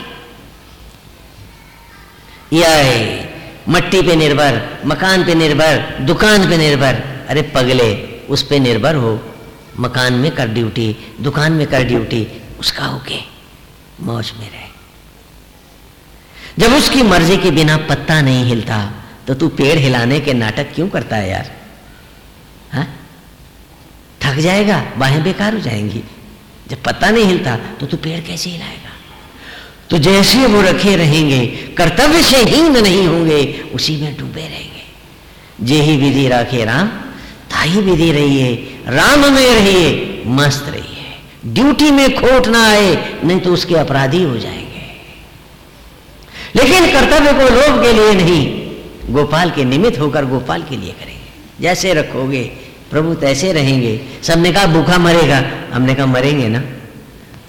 [SPEAKER 1] यह मट्टी पे निर्भर, मकान पे निर्भर, दुकान पे निर्भर। अरे पगले, उस पे निर्भर हो। मकान में कर ड्यूटी, दुकान में कर ड्यूटी, उसका होके मौज में रहे। जब उसकी मर्ज़ी के बिना पत्ता नहीं हिलता तो तू पेड़ हिलाने के नाटक क्यों करता है यार? हा? थक जाएगा, बाहें बेकार हो जाएँगी। जब पत्ता नहीं हिलता तो तू पेड़ कैसे हिलाएगा? तो जैसे वो रखे रहेंगे, कर्तव्य से हीन नहीं होंगे, उसी में डूबे रहेंगे। जे ही विधि राखे राम, ताही विधि रहिए, राम में रहिए, मस्त रहिए। ड्यूटी में खोट ना आए, नहीं तो उसके अपराधी हो जाएँगे। लेकिन कर्तव्य को लोभ के लिए नहीं, गोपाल के निमित्त होकर गोपाल के लिए करेंगे। जैसे रखोगे, प्रभु तैसे रहेंगे। सबने कहा, भूखा मरेगा। हमने कहा, मरेंगे ना?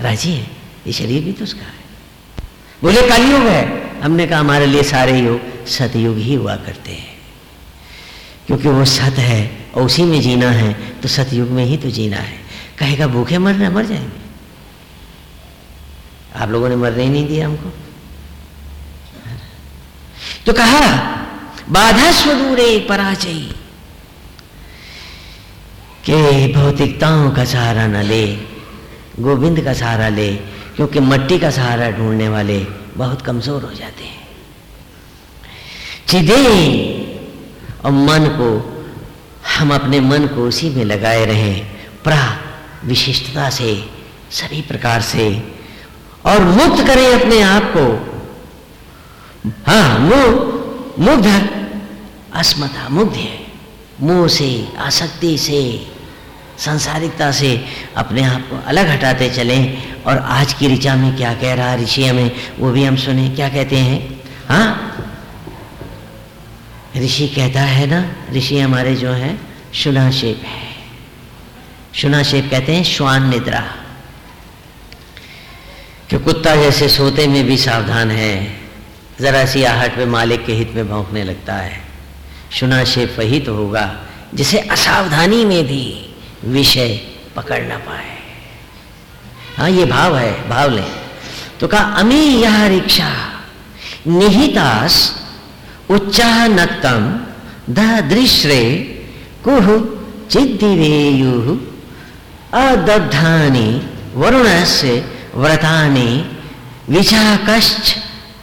[SPEAKER 1] राज़ी है, ये शरीर भी तो उसका है। बोले, कलयुग है। हमने कहा, हमारे लिए सारे योग सतयुग ही हुआ करते हैं। क्योंकि वो सत है और उसी में जीना है तो सतयुग में ही तो जीना है। कहेगा, भूखे मरना मर जाएँगे। आप लोगों ने मरने ही नहीं दिया हमको। तो कहा, बाधा स्वदूरे पराजयी, के भौतिकताओं का सहारा न ले, गोविंद का सहारा ले क्योंकि मट्टी का सहारा ढूँढने वाले बहुत कमज़ोर हो जाते हैं। चिदे और मन को, हम अपने मन को उसी में लगाए रहें प्रा विशिष्टता से, सभी प्रकार से, और मुक्त करें अपने आप को। हाँ मुग्ध अस्मता मुग्ध है। मुँह से, आसक्ति से सांसारिकता से अपने आप को अलग हटाते चलें। और आज की ऋचा में क्या कह रहा ऋषि हमें वो भी हम सुने। क्या कहते हैं? हाँ? ऋषि कहता है ना, ऋषि हमारे जो है, शुनाशेप है। शुनाशेप कहते हैं श्वान निद्रा। कि कुत्ता जैसे सोते में भी सावधान है। जरा सी आहट में मालिक के हित में भौंकने लगता है। शुनाशेप वही तो होगा, जिसे असावधानी में भी विषय पकड़ ना पाए। हाँ ये भाव है, भाव ले। तो कहा, अमी यह रिक्षा, निहितास उच्चाह नक्तम दृश्रे कुह चिद्दिवेयु अदब्धानि वरुण से व्रतानि विचाकश्च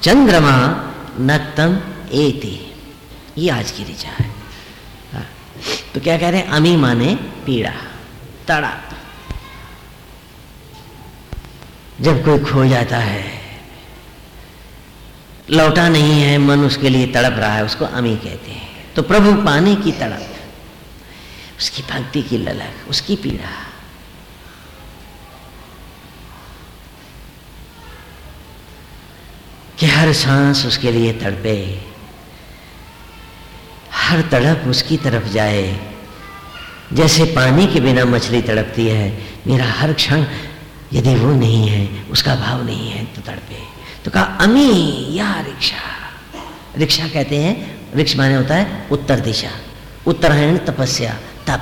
[SPEAKER 1] चंद्रमा नक्तम एति। ये आज की ऋचा है। हाँ। तो क्या कह रहे हैं? अमी माने पीड़ा। तड़ा जब कोई खो जाता है, लौटा नहीं है, मन उसके लिए तड़प रहा है, उसको अमी कहते हैं। तो प्रभु पाने की तड़प, उसकी भक्ति की ललक, उसकी पीड़ा। कि हर सांस उसके लिए तड़पे, हर तड़प उसकी तरफ़ जाए जैसे पानी के बिना मछली तड़पती है, मेरा हर क्षण यदि वो नहीं है, उसका भाव नहीं है तो तड़पे। तो कहा, अमी, या रिक्शा? रिक्शा कहते हैं रिक्ष माने होता है उत्तर दिशा। उत्तरायण तपस्या, तप।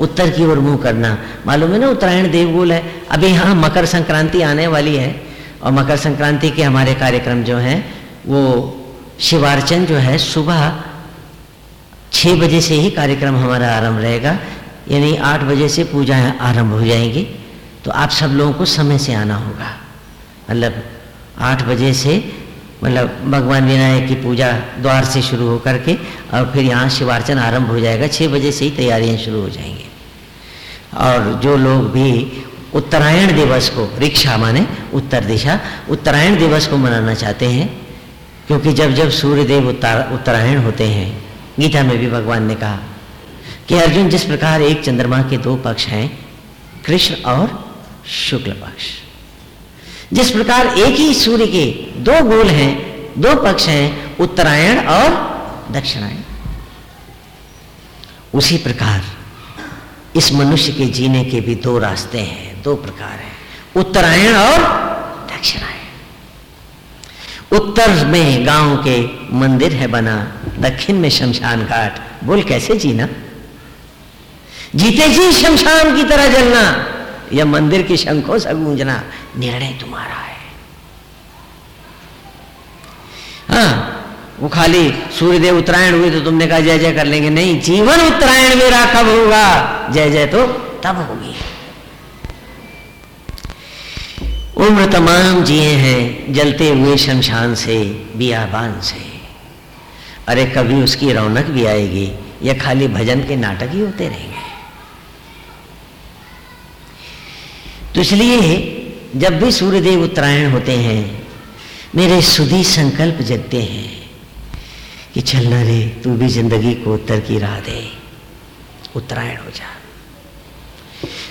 [SPEAKER 1] उत्तर की ओर मुँह करना। मालूम है ना, उत्तरायण देवगुल है। अभी यहाँ मकर संक्रांति आने वाली है, और मकर संक्रांति के हमारे कार्यक्रम जो हैं, वो शिवार्चन जो है, सुबह छः बजे से ही कार्यक्रम हमारा आरंभ रहेगा, यानी आठ बजे से पूजा आरंभ हो जाएँगी तो आप सब लोगों को समय से आना होगा। मतलब आठ बजे से मतलब भगवान विनायक की पूजा द्वार से शुरू हो करके और फिर यहाँ शिवार्चन आरंभ हो जाएगा छः बजे से ही तैयारियाँ शुरू हो जाएँगी। और जो लोग भी उत्तरायण दिवस को, रिक्शा माने उत्तर दिशा, उत्तरायण दिवस को मनाना चाहते हैं, क्योंकि जब जब सूर्यदेव उत्तर उत्तरायण होते हैं गीता में भी भगवान ने कहा कि अर्जुन जिस प्रकार एक चंद्रमा के दो पक्ष हैं, कृष्ण और शुक्ल पक्ष। जिस प्रकार एक ही सूर्य के दो गोल हैं, दो पक्ष हैं, उत्तरायण और दक्षिणायण। उसी प्रकार इस मनुष्य के जीने के भी दो रास्ते हैं, दो प्रकार हैं, उत्तरायण और दक्षिणायण। उत्तर में गाँव के मंदिर है बना, दक्षिण में शमशान घाट। बोल कैसे जीना? जीते जी शमशान की तरह जलना, या मंदिर की शंखों से गूंजना, निर्णय तुम्हारा है। हाँ वो खाली सूर्यदेव उत्तरायण हुए तो तुमने कहा जय जय कर लेंगे। नहीं, जीवन उत्तरायण मेरा कब होगा जय जय तो तब होगी। उम्र तमाम जिए हैं, जलते हुए शमशान से, बियाबान से। अरे, कभी उसकी रौनक भी आएगी, या खाली भजन के नाटक ही होते रहेंगे। तो इसलिए, जब भी सूर्यदेव उत्तरायण होते हैं, मेरे सुधी संकल्प जगते हैं, कि चलना रे, तू भी ज़िंदगी को उत्तर की राह दे, उत्तरायण हो जा।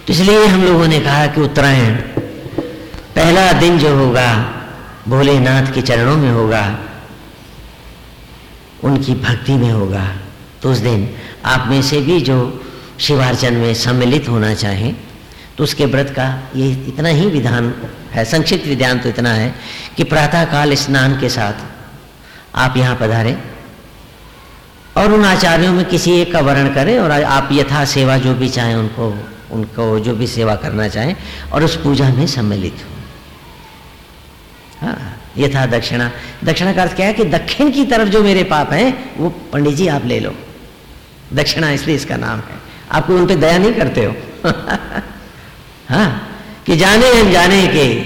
[SPEAKER 1] तो इसलिए हम लोगों ने कहा कि उत्तरायण पहला दिन जो होगा, भोलेनाथ के चरणों में होगा, उनकी भक्ति में होगा। तो उस दिन आप में से भी जो शिवार्चन में सम्मिलित होना चाहें तो उसके व्रत का ये इतना ही विधान है, संक्षिप्त विधान तो इतना है कि प्रातःकाल स्नान के साथ आप यहाँ पधारें और उन आचार्यों में किसी एक का वर्ण करें और आप यथा सेवा जो भी चाहें उनको उनको जो भी सेवा करना चाहें और उस पूजा में सम्मिलित हो। हाँ यथा दक्षिणा। दक्षिणा का अर्थ क्या है कि दक्षिण की तरफ़ जो मेरे पाप हैं, वो पंडित जी आप ले लो। दक्षिणा इसलिए इसका नाम है। आप कोई उन पर दया नहीं करते हो। हाँ कि जाने अनजाने के,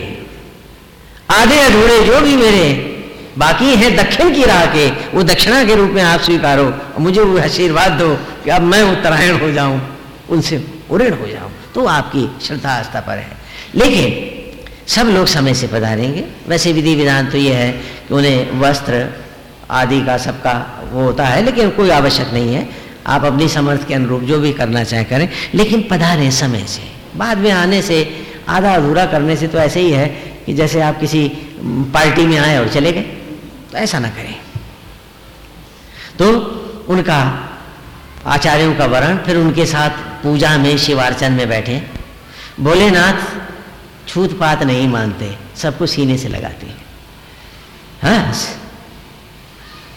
[SPEAKER 1] आधे अधूरे जो भी मेरे बाकी है दक्षिण की राह के, वो दक्षिणा के रूप में आप स्वीकारो मुझे वो आशीर्वाद दो कि अब मैं उत्तरायण हो जाऊँ, उनसे उऋण हो जाऊँ। तो आपकी श्रद्धा आस्था पर है। लेकिन सब लोग समय से पधारेंगे। वैसे विधि विधान तो ये है कि उन्हें वस्त्र आदि का सबका वो होता है, लेकिन कोई आवश्यक नहीं है। आप अपनी समर्थ के अनुरूप जो भी करना चाहे करें, लेकिन पधारें समय से। बाद में आने से, आधा अधूरा करने से तो ऐसे ही है कि जैसे आप किसी पार्टी में आए और चले गए तो ऐसा ना करें। तो उनका, आचार्यों का वर्ण, फिर उनके साथ पूजा में, शिवार्चन में बैठे। भोलेनाथ छूत पात नहीं मानते सबको सीने से लगाते हैं। हाँ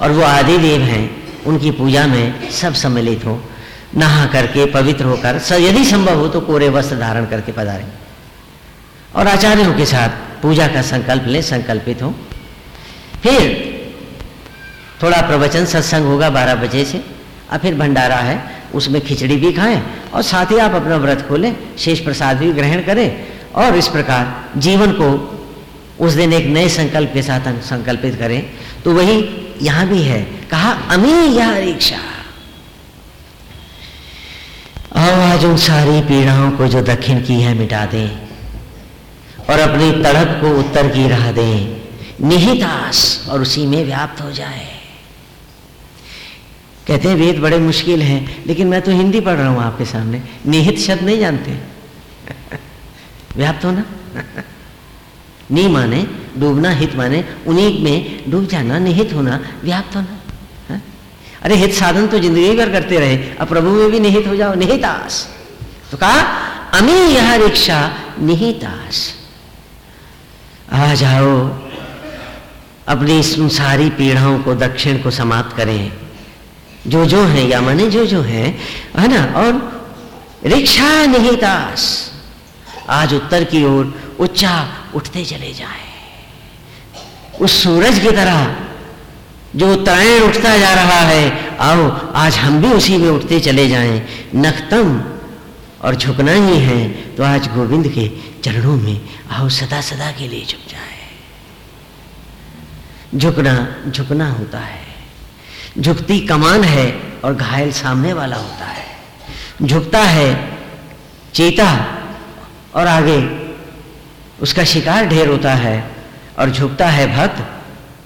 [SPEAKER 1] और वो आदि देव हैं, उनकी पूजा में सब सम्मिलित हो, नहा करके पवित्र होकर यदि संभव हो तो कोरे वस्त्र धारण करके पधारें। और आचार्यों के साथ पूजा का संकल्प लें, संकल्पित हो। फिर थोड़ा प्रवचन सत्संग होगा बारह बजे से, और फिर भंडारा है, उसमें खिचड़ी भी खाएँ, और साथ ही आप अपना व्रत खोलें, शेष प्रसाद भी ग्रहण करें और इस प्रकार जीवन को उस दिन एक नए संकल्प के साथ संकल्पित करें। तो वही यहाँ भी है। कहा, अमी यह रिक्शा आज उन सारी पीड़ाओं को जो दक्षिण की है मिटा दें और अपनी तड़प को उत्तर की राह दें। निहितास और उसी में व्याप्त हो जाए। कहते हैं, वेद बड़े मुश्किल हैं, लेकिन मैं तो हिंदी पढ़ रहा हूँ आपके सामने। निहित शब्द नहीं जानते? व्याप्त होना। नी माने, डूबना हित माने, उन्हीं में डूब जाना, निहित होना व्याप्त होना। हा? अरे हित साधन तो ज़िंदगी भर करते रहे, अब प्रभु में भी निहित हो जाओ, निहितास। तो कहा, अमी यह रिक्शा निहितास। आ जाओ, अपनी सारी पीढ़ाओं को, दक्षिण को समाप्त करें। जो जो है, या माने जो जो है है ना? और रिक्शा निहितास। आज उत्तर की ओर उच्चा उठते चले जाए। उस सूरज की तरह जो उत्तरायण उठता जा रहा है, आओ, आज हम भी उसी में उठते चले जाएँ। नखतम और झुकना ही है तो आज गोविंद के चरणों में आओ सदा सदा के लिए झुक जाए। झुकना झुकना होता है। झुकती कमान है और घायल सामने वाला होता है। झुकता है, चेता और आगे। उसका शिकार ढेर होता है और झुकता है भक्त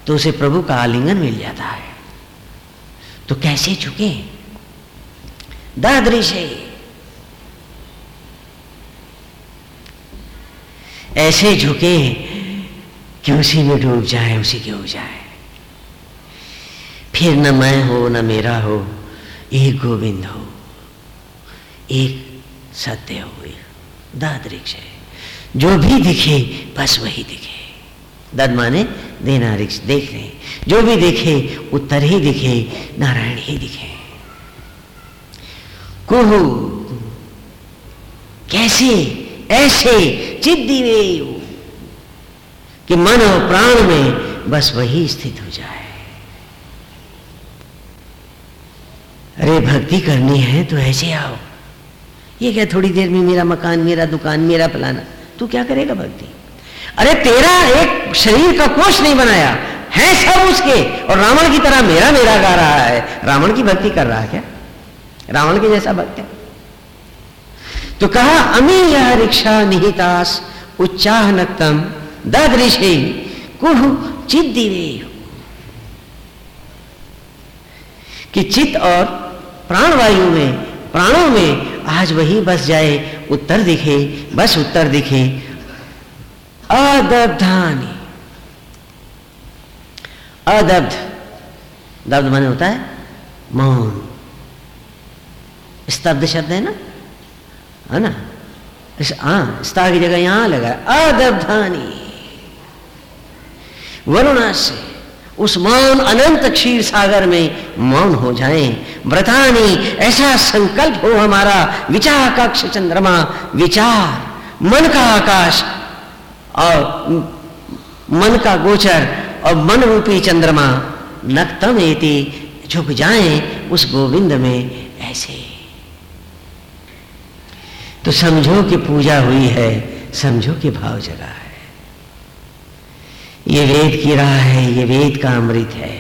[SPEAKER 1] तो उसे प्रभु का आलिंगन मिल जाता है। तो कैसे झुके? दादृश ऐसे झुके, कि उसी में डूब जाए, उसी के हो जाए। फिर न मैं हो, न मेरा हो, एक गोविंद हो, एक सत्य हो दादृक्ष है। जो भी दिखे, बस वही दिखे। दद माने देना रिक्ष देख रहे जो भी देखे, उत्तर ही दिखे, नारायण ही दिखे। कुहु, कैसे, ऐसे चिद्दी चिद्दिवे कि मन और प्राण में बस वही स्थित हो जाए। अरे, भक्ति करनी है तो ऐसे आओ। ये क्या थोड़ी देर में मेरा मकान, मेरा दुकान, मेरा फलाना। तू क्या करेगा भक्ति? अरे, तेरा एक शरीर का कोष नहीं बनाया। है सब उसके। और रावण की तरह मेरा मेरा गा रहा है। रावण की भक्ति कर रहा है क्या? रावण के जैसा भक्त है? तो कहा, अमी यह रिक्शा निहितास, उच्चाह नक्तम दृशे कुह चित दिवे कि चित और प्राणवायु में प्राणों में आज वही बस जाए, उत्तर दिखे, बस उत्तर दिखे। अदब्धानी अदब्ध दब्ध माने होता है, मौन। स्तब्ध शब्द है ना? है ना? इस हाँ स्ता की जगह यहाँ लगा अदब्धानी वरुणा से उस मौन अनंत क्षीर सागर में मौन हो जाएँ। व्रतानी, ऐसा संकल्प हो हमारा विचार कक्ष चंद्रमा, विचार, मन का आकाश, और मन का गोचर, और मन रूपी चंद्रमा नक्तम एति झुक जाएँ उस गोविंद में ऐसे। तो समझो कि पूजा हुई है, समझो कि भाव जगा है ये वेद की राह है, ये वेद का अमृत है।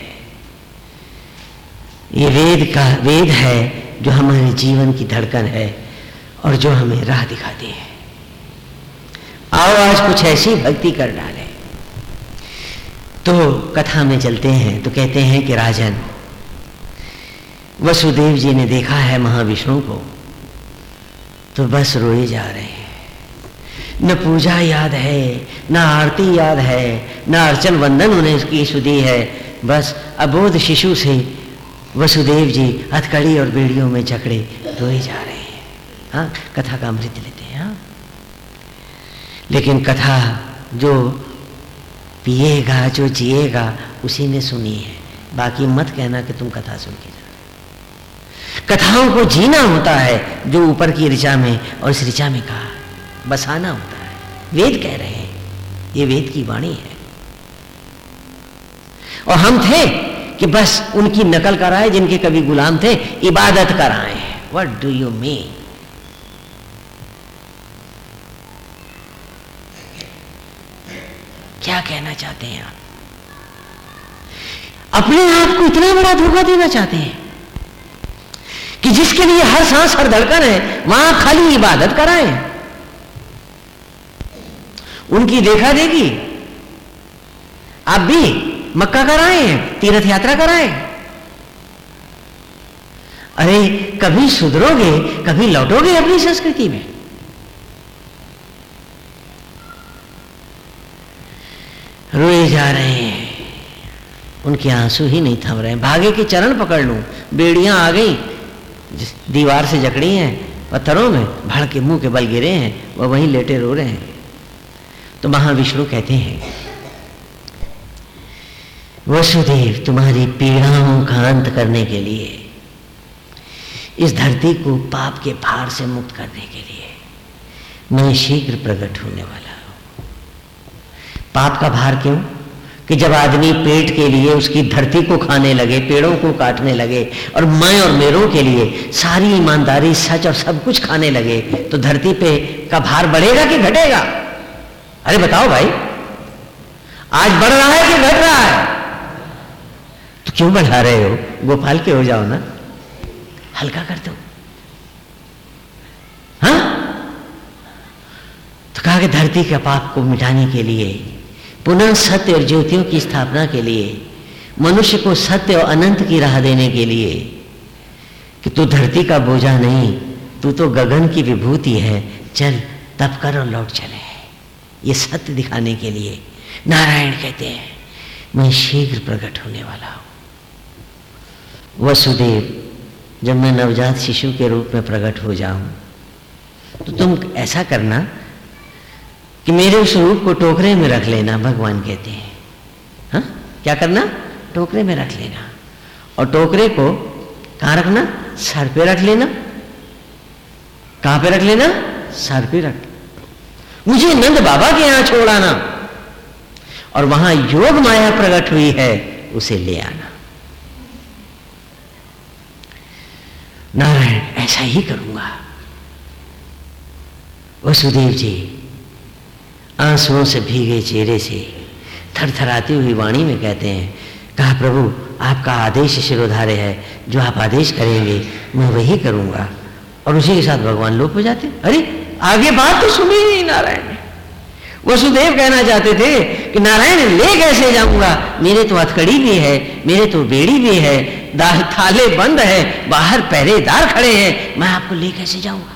[SPEAKER 1] ये वेद का, वेद है जो हमारे जीवन की धड़कन है और जो हमें राह दिखाती है। आओ, आज कुछ ऐसी भक्ति कर डाले। तो कथा में चलते हैं तो कहते हैं कि राजन, वसुदेव जी ने देखा है महाविष्णु को तो बस रोए जा रहे हैं। न पूजा याद है, न आरती याद है, न अर्चन वंदन उन्हें उसकी सुधी है। बस अबोध शिशु से वसुदेव जी हथकड़ी और बेड़ियों में झकड़े धोए जा रहे हैं। हाँ कथा का अमृत लेते हैं हाँ। लेकिन कथा जो पिएगा, जो जिएगा, उसी ने सुनी है। बाकी मत कहना कि तुम कथा सुन के जा कथाओं को जीना होता है, जो ऊपर की ऋचा में और इस ऋचा में कहा बसाना होता है। वेद कह रहे हैं, ये वेद की वाणी है। और हम थे कि बस उनकी नकल कराए, जिनके कभी गुलाम थे, इबादत कराए वट डू यू मीन क्या कहना चाहते हैं आप? अपने आप को इतना बड़ा धोखा देना चाहते हैं कि जिसके लिए हर सांस हर धड़कन है, वहाँ खाली इबादत कराएँ उनकी देखा देगी। आप भी मक्का कराए तीर्थ यात्रा कराए अरे, कभी सुधरोगे, कभी लौटोगे अपनी संस्कृति में। रोए जा रहे हैं। उनके आँसू ही नहीं थम रहे भागे के चरण पकड़ लूँ। बेड़ियाँ आ गई। दीवार से जकड़ी हैं, पत्थरों में, भड़ के मुँह के बल गिरे हैं, वह वहीं लेटे रो रहे हैं। तो महाविष्णु कहते हैं, वसुदेव, तुम्हारी पीड़ाओं का अंत करने के लिए, इस धरती को पाप के भार से मुक्त करने के लिए मैं शीघ्र प्रकट होने वाला हूँ। पाप का भार क्यों? कि जब आदमी पेट के लिए उसकी धरती को खाने लगे, पेड़ों को काटने लगे और मैं और मेरों के लिए सारी ईमानदारी, सच और सब कुछ खाने लगे तो धरती पे का भार बढ़ेगा कि घटेगा? अरे बताओ भाई, आज बढ़ रहा है कि घट रहा है? तो क्यों बढ़ा रहे हो? गोपाल के हो जाओ ना। हल्का कर दो। हाँ? तो कहा कि धरती के पाप को मिटाने के लिए, पुनः सत्य और ज्योतियों की स्थापना के लिए, मनुष्य को सत्य और अनंत की राह देने के लिए, कि तू धरती का बोझा नहीं, तू तो गगन की विभूति है। चल, तप कर और लौट चले। ये सत्य दिखाने के लिए नारायण कहते हैं, मैं शीघ्र प्रकट होने वाला हूँ। वसुदेव, जब मैं नवजात शिशु के रूप में प्रकट हो जाऊँ तो तुम ऐसा करना कि मेरे उस रूप को टोकरे में रख लेना, भगवान कहते हैं। हा? क्या करना? टोकरे में रख लेना। और टोकरे को कहाँ रखना? सर पे रख लेना। कहाँ पे रख लेना? सर पे रख मुझे नंद बाबा के यहाँ छोड़ आना। और वहाँ योग माया प्रकट हुई है, उसे ले आना। नारायण, ऐसा ही करूँगा। वसुदेव जी, आंसुओं से भीगे चेहरे से थरथराती हुई वाणी में कहते हैं, कहा प्रभु, आपका आदेश शिरोधार्य है। जो आप आदेश करेंगे, मैं वही करूँगा। और उसी के साथ भगवान लोप हो जाते अरे आगे बात तो सुनी नहीं नारायण ने। वसुदेव कहना चाहते थे कि नारायण, ले कैसे जाऊँगा? मेरे तो हथकड़ी भी है, मेरे तो बेड़ी भी है थाले बंद है, बाहर पहरेदार खड़े हैं, मैं आपको ले कैसे जाऊँगा?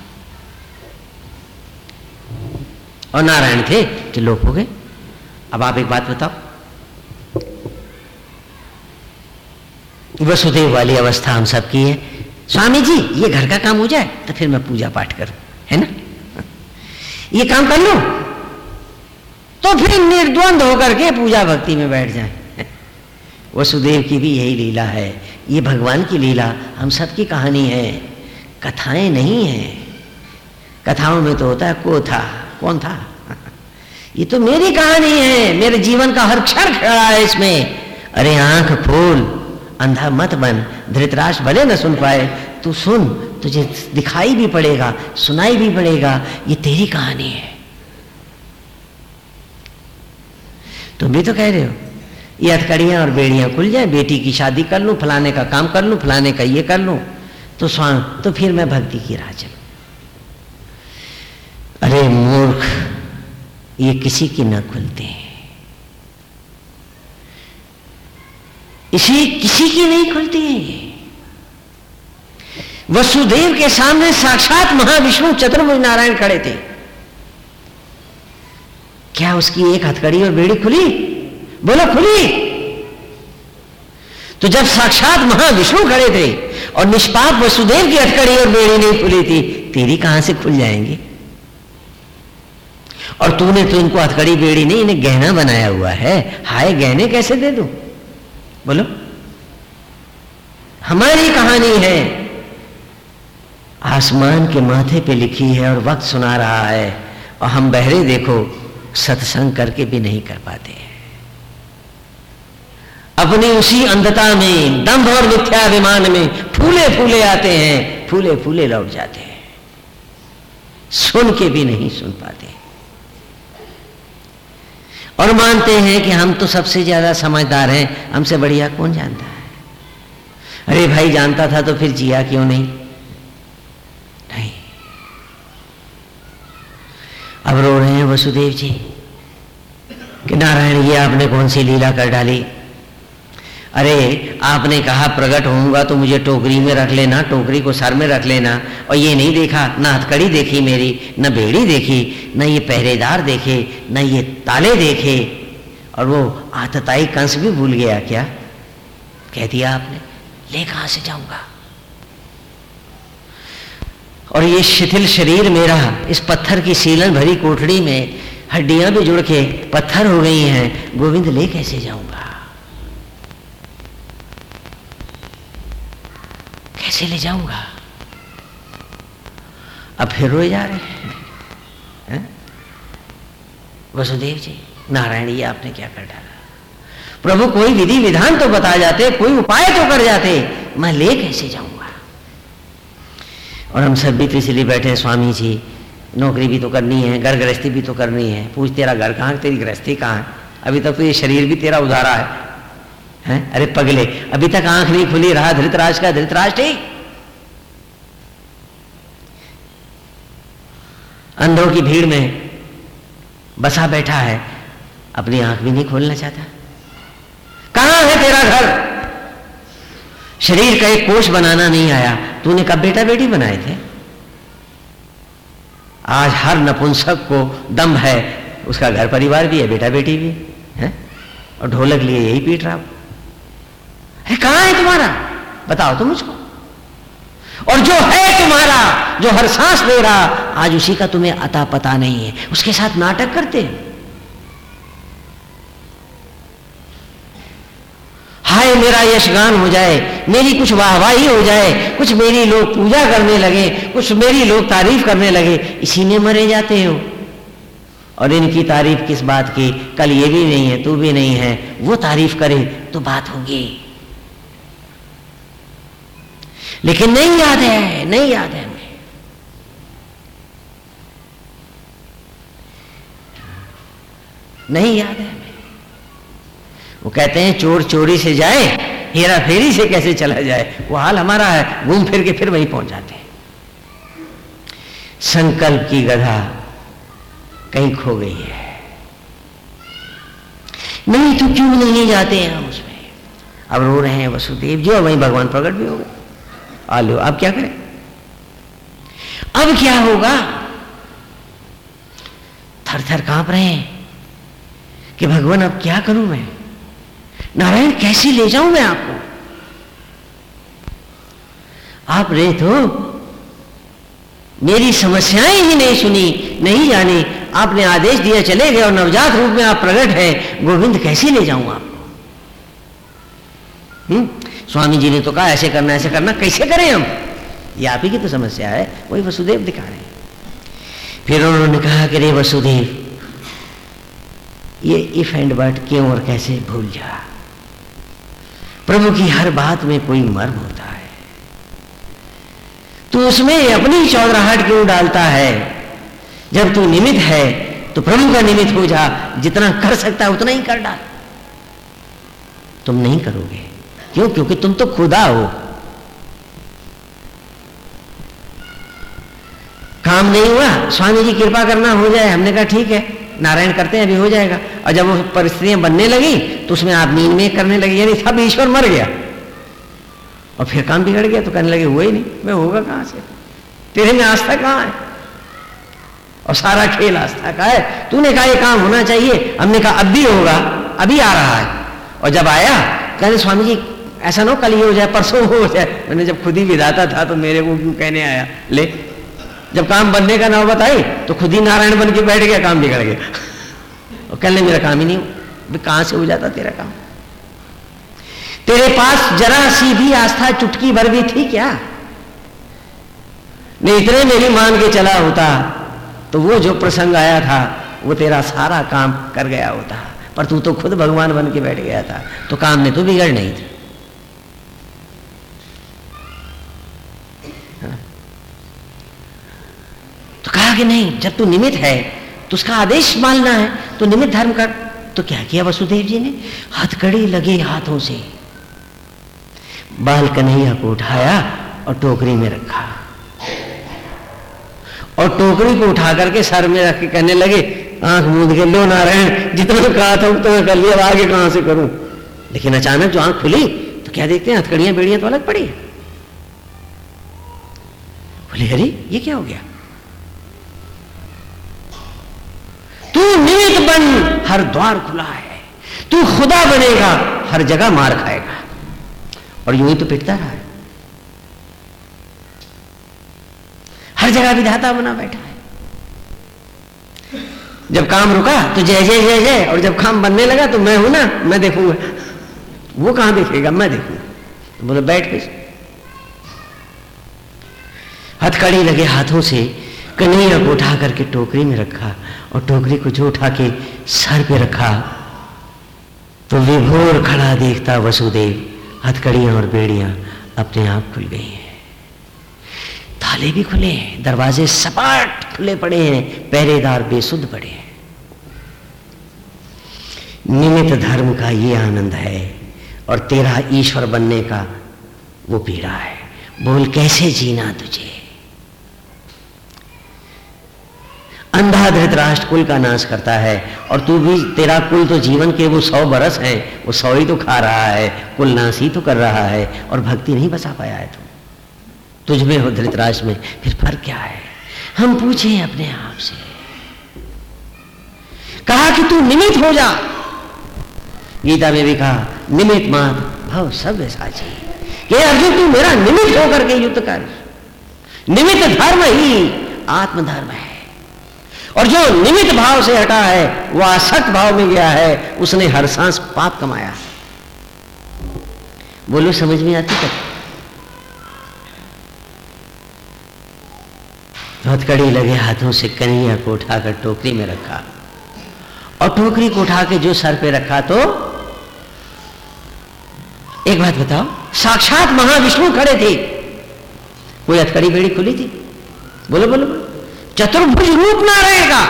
[SPEAKER 1] और नारायण थे कि लोग हो गए। अब आप एक बात बताओ। वसुदेव वाली अवस्था हम सबकी है। स्वामी जी, ये घर का काम हो जाए तो फिर मैं पूजा पाठ करूँ, है ना? ये काम कर लो। तो फिर निर्द्वंद होकर के पूजा भक्ति में बैठ जाए। वसुदेव की भी यही लीला है। ये भगवान की लीला, हम सबकी कहानी है। कथाएँ नहीं है। कथाओं में तो होता है, को था, कौन था? ये तो मेरी कहानी है। मेरे जीवन का हर क्षण खड़ा है इसमें। अरे आँख फूल अंधा मत बन। धृतराज भले न सुन पाए, तू सुन तुझे दिखाई भी पड़ेगा, सुनाई भी पड़ेगा, ये तेरी कहानी है। तुम भी तो कह रहे हो, ये हथकड़ियाँ और बेड़ियाँ खुल जाए, बेटी की शादी कर लूँ, फलाने का काम कर लूँ, फलाने का ये कर लूँ तो स्वाम तो फिर मैं भक्ति की राह चलू। अरे मूर्ख, ये किसी की ना खुलते हैं। इसी किसी की नहीं खुलती है ये। वसुदेव के सामने साक्षात महाविष्णु चतुर्भुज नारायण खड़े थे। क्या उसकी एक हथकड़ी और बेड़ी खुली? बोलो, खुली। तो जब साक्षात महाविष्णु खड़े थे और निष्पाप वसुदेव की हथकड़ी और बेड़ी नहीं खुली थी, तेरी कहाँ से खुल जाएँगे? और तूने तो इनको हथकड़ी बेड़ी नहीं, इन्हें गहना बनाया हुआ है। हाय, गहने कैसे दे दो? बोलो। हमारी कहानी है आसमान के माथे पे लिखी है और वक्त सुना रहा है और हम बहरे देखो, सत्संग करके भी नहीं कर पाते हैं। अपनी उसी अंधता में दम्भ और मिथ्याभिमान में फूले फूले आते हैं फूले फूले लौट जाते हैं। सुन के भी नहीं सुन पाते। और मानते हैं कि हम तो सबसे ज़्यादा समझदार हैं, हमसे बढ़िया कौन जानता है? अरे भाई, जानता था तो फिर जिया क्यों नहीं? अब रो रहे हैं वसुदेव जी। कि नारायण, ये आपने कौन सी लीला कर डाली? अरे, आपने कहा प्रकट होऊँगा तो मुझे टोकरी में रख लेना, टोकरी को सर में रख लेना। और ये नहीं देखा, न हथकड़ी देखी मेरी, न भेड़ी देखी, न ये पहरेदार देखे, न ये ताले देखे। और वो आतताई कंस भी भूल गया क्या? कह दिया आपने, ले कहाँ से जाऊँगा? और ये शिथिल शरीर मेरा, इस पत्थर की सीलन भरी कोठड़ी में हड्डियाँ भी जुड़ के पत्थर हो गई हैं, गोविंद ले कैसे जाऊँगा? कैसे ले जाऊँगा? अब फिर रोए जा रहे हैं। वसुदेव जी, नारायण ये आपने क्या कर डाला? प्रभु, कोई विधि विधान तो बता जाते, कोई उपाय तो कर जाते, मैं ले कैसे जाऊँगा? और हम सब भी तो इसलिए बैठे स्वामी जी। नौकरी भी तो करनी है, घर गृहस्थी भी तो करनी है। पूछ, तेरा घर कहाँ तेरी गृहस्थी कहाँ है? अभी तक तो ये शरीर भी तेरा उधारा है। हैं? अरे पगले, अभी तक आँख नहीं खुली, रहा धृतराज का धृतराज ठीक? अंधों की भीड़ में बसा बैठा है, अपनी आँख भी नहीं खोलना चाहता। कहाँ है तेरा घर? शरीर का एक कोष बनाना नहीं आया। तूने कब बेटा बेटी बनाए थे? आज हर नपुंसक को दम है। उसका घर परिवार भी है बेटा बेटी भी है, और ढोलक लिए यही पीट रहा। अरे कहाँ है तुम्हारा? बताओ तो मुझको। और जो है तुम्हारा, जो हर सांस ले रहा, आज उसी का तुम्हें अता पता नहीं है। उसके साथ नाटक करते हैं। हाय मेरा यशगान हो जाए, मेरी कुछ वाहवाही हो जाए, कुछ मेरी लोग पूजा करने लगे, कुछ मेरी लोग तारीफ़ करने लगे, इसी में मरे जाते हो। और इनकी तारीफ़ किस बात की? कल ये भी नहीं है, तू भी नहीं है, वो तारीफ़ करे तो बात होगी। लेकिन नहीं याद है, नहीं याद है हमें। नहीं याद है वो कहते हैं, चोर चोरी से जाए, हेरा फेरी से कैसे चला जाए? वो हाल हमारा है, घूम फिर के फिर वहीं पहुँच जाते हैं. संकल्प की गधा कहीं खो गई है। नहीं तो क्यों नहीं जाते हैं हम उसमें? अब रो रहे हैं वसुदेव जी और वहीं भगवान प्रकट भी हो गए। आ लो, अब क्या करें? अब क्या होगा? थर थर काँप रहे हैं कि भगवान, अब क्या करूँ मैं? नारायण, कैसे ले जाऊँ मैं आपको? आपने तो मेरी समस्याएँ ही नहीं सुनी, नहीं जानी। आपने आदेश दिया चले गए और नवजात रूप में आप प्रकट है। गोविंद, कैसे ले जाऊँ आपको? हम्म? स्वामी जी ने तो कहा, ऐसे करना ऐसे करना, कैसे करें हम? ये आप ही की तो समस्या है, वही वसुदेव दिखा रहे हैं। फिर उन्होंने कहा कि रे वसुदेव, ये इफ़ एंड बट क्यों और कैसे भूल जा? प्रभु की हर बात में कोई मर्म होता है। तू उसमें अपनी चौधराहट क्यों डालता है? जब तू निमित है तो प्रभु का निमित हो जा, जितना कर सकता है, उतना ही कर डाल। तुम नहीं करोगे। क्यों? क्योंकि तुम तो खुदा हो। काम नहीं हुआ? स्वामी जी, कृपा करना हो जाए। हमने कहा, ठीक है। नारायण करते हैं, अभी हो जाएगा। और जब वो परिस्थितियाँ बनने लगी तो उसमें आप नींद में करने लगे, यानी सब ईश्वर मर गया। और फिर काम बिगड़ गया तो कहने लगे, हुआ ही नहीं, मैं होगा कहाँ से? तेरे में आस्था कहाँ है? और सारा खेल आस्था का है। तूने कहा, ये काम होना चाहिए। हमने कहा, अब भी होगा, अभी आ रहा है। और जब आया, कहने, स्वामी जी, ऐसा ना कल ये हो जाए, परसों हो जाए। मैंने जब खुद ही विधाता था तो मेरे को क्यों कहने आया? ले जब काम बनने का नौबत आई तो खुद ही नारायण बन के बैठ गया, काम बिगड़ गया। और कहने मेरा काम ही नहीं कहाँ से हो जाता तेरा काम? तेरे पास जरा सी भी आस्था चुटकी भर भी थी क्या? नहीं, इतने मेरी मान के चला होता तो वो जो प्रसंग आया था, वो तेरा सारा काम कर गया होता। पर तू तो खुद भगवान बन के बैठ गया था तो काम में तो बिगड़ नहीं था। कि नहीं, जब तू निमित है तो उसका आदेश मानना है तो निमित धर्म कर। तो क्या किया वसुदेव जी ने? हथकड़ी लगे हाथों से। बाल कन्हैया को उठाया और टोकरी में रखा। और टोकरी को उठा करके सर में रख के कहने लगे, आँख मूंद के, लो नारायण, जितना कहा था उतना कर लिया आगे कहाँ से करूँ? लेकिन अचानक जो आँख खुली तो क्या देखते हैं, हथकड़ियाँ, बेड़ियाँ तो अलग पड़ी बोले, अरे, ये क्या हो गया? तू निमित बन, हर द्वार खुला है। तू खुदा बनेगा, हर जगह मार खाएगा। और यूँ ही तो पिटता रहा है। हर जगह विधाता बना बैठा है। जब काम रुका तो जय जय जय जय, और जब काम बनने लगा तो मैं हूँ ना, मैं देखूँगा। वो कहाँ देखेगा? मैं देखूँगा। तो बोले, बैठ के हथकड़ी लगे हाथों से कन्हैया को उठा करके टोकरी में रखा। और टोकरी को जो उठा के सर पे रखा तो विभोर खड़ा देखता वसुदेव, हथकड़ियाँ और बेड़ियाँ अपने आप खुल गई हैं। ताले भी खुले हैं, दरवाजे सपाट खुले पड़े हैं, पहरेदार बेसुध पड़े हैं। निमित धर्म का ये आनंद है, और तेरा ईश्वर बनने का वो पीड़ा है। बोल, कैसे जीना तुझे? अंधा धृतराष्ट्र कुल का नाश करता है। और तू भी, तेरा कुल तो जीवन के वो सौ बरस है। वो सौ ही तो खा रहा है। कुल नाश ही तो कर रहा है। और भक्ति नहीं बचा पाया है तू। तुझ में हो धृतराष्ट्र में, फिर फ़र्क क्या है? हम पूछे अपने आप से। कहा कि तू निमित हो जा। गीता में भी कहा निमित मान भव सब साची कि अर्जुन, तू मेरा निमित होकर के युद्ध कर। निमित धर्म ही आत्मधर्म है। और जो निमित भाव से हटा है, वह आसक्त भाव में गया है, उसने हर सांस पाप कमाया। बोलो, समझ में आती तक हथकड़ी लगे हाथों से कन्हैया को उठाकर टोकरी में रखा। और टोकरी को उठा के जो सर पे रखा तो एक बात बताओ, साक्षात महाविष्णु खड़े थे। कोई हथकड़ी बेड़ी खुली थी? बोलो बोलो बोलो। चतुर्भुज रूप ना रहेगा।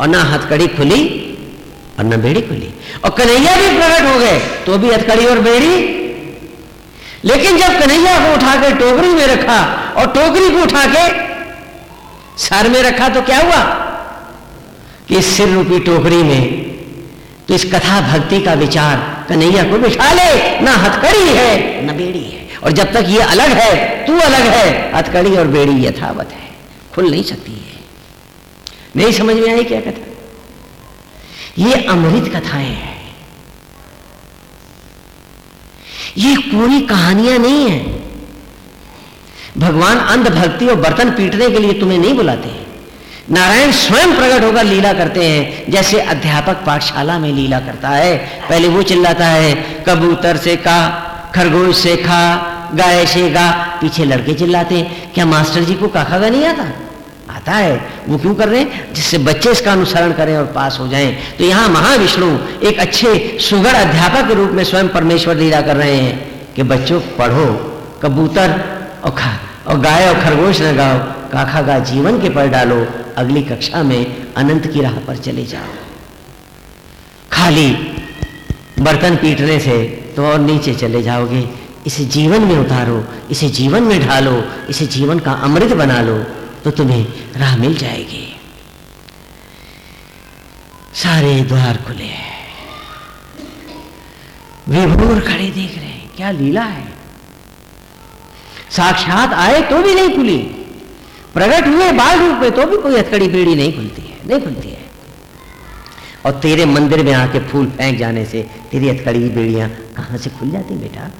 [SPEAKER 1] और ना हथकड़ी खुली और ना बेड़ी खुली। और कन्हैया भी प्रकट हो गए तो भी हथकड़ी और बेड़ी। लेकिन जब कन्हैया को उठाकर टोकरी में रखा और टोकरी को उठा के सर में रखा तो क्या हुआ? कि सिर रूपी टोकरी में तो इस कथा भक्ति का विचार कन्हैया को बिठा ले। ना हथकड़ी है, ना बेड़ी है। और जब तक ये अलग है, तू अलग है हथकड़ी और बेड़ी यथावत है। खुल नहीं सकती है। नहीं समझ में आई क्या कथा? ये अमृत कथाएँ हैं। ये पूरी कहानियाँ नहीं है। भगवान अंध भक्ति और बर्तन पीटने के लिए तुम्हें नहीं बुलाते नारायण स्वयं प्रकट होकर लीला करते हैं, जैसे अध्यापक पाठशाला में लीला करता है। पहले वो चिल्लाता है, कबूतर से का खरगोश से खा गाय से गा। पीछे लड़के चिल्लाते हैं। क्या मास्टर जी को काका गा नहीं आता? आता है। वो क्यों कर रहे हैं? जिससे बच्चे इसका अनुसरण करें और पास हो जाएँ। तो यहाँ महाविष्णु एक अच्छे सुगढ़ अध्यापक के रूप में स्वयं परमेश्वर लीला कर रहे हैं कि बच्चों, पढ़ो। कबूतर और खा, और गाय और खरगोश न गाओ। काखा गा जीवन के पर डालो। अगली कक्षा में अनंत की राह पर चले जाओ। खाली बर्तन पीटने से तो और नीचे चले जाओगे। इसे जीवन में उतारो, इसे जीवन में ढालो, इसे जीवन का अमृत बना लो तो तुम्हें राह मिल जाएगी। सारे द्वार खुले हैं। विभोर खड़े देख रहे हैं। क्या लीला है? साक्षात आए तो भी नहीं खुली। प्रकट हुए बाल रूप में तो भी कोई हथकड़ी बेड़ी नहीं खुलती है, नहीं खुलती है। और तेरे मंदिर में आके फूल फेंक जाने से तेरी हथकड़ी बेड़ियाँ कहाँ से खुल जाती बेटा?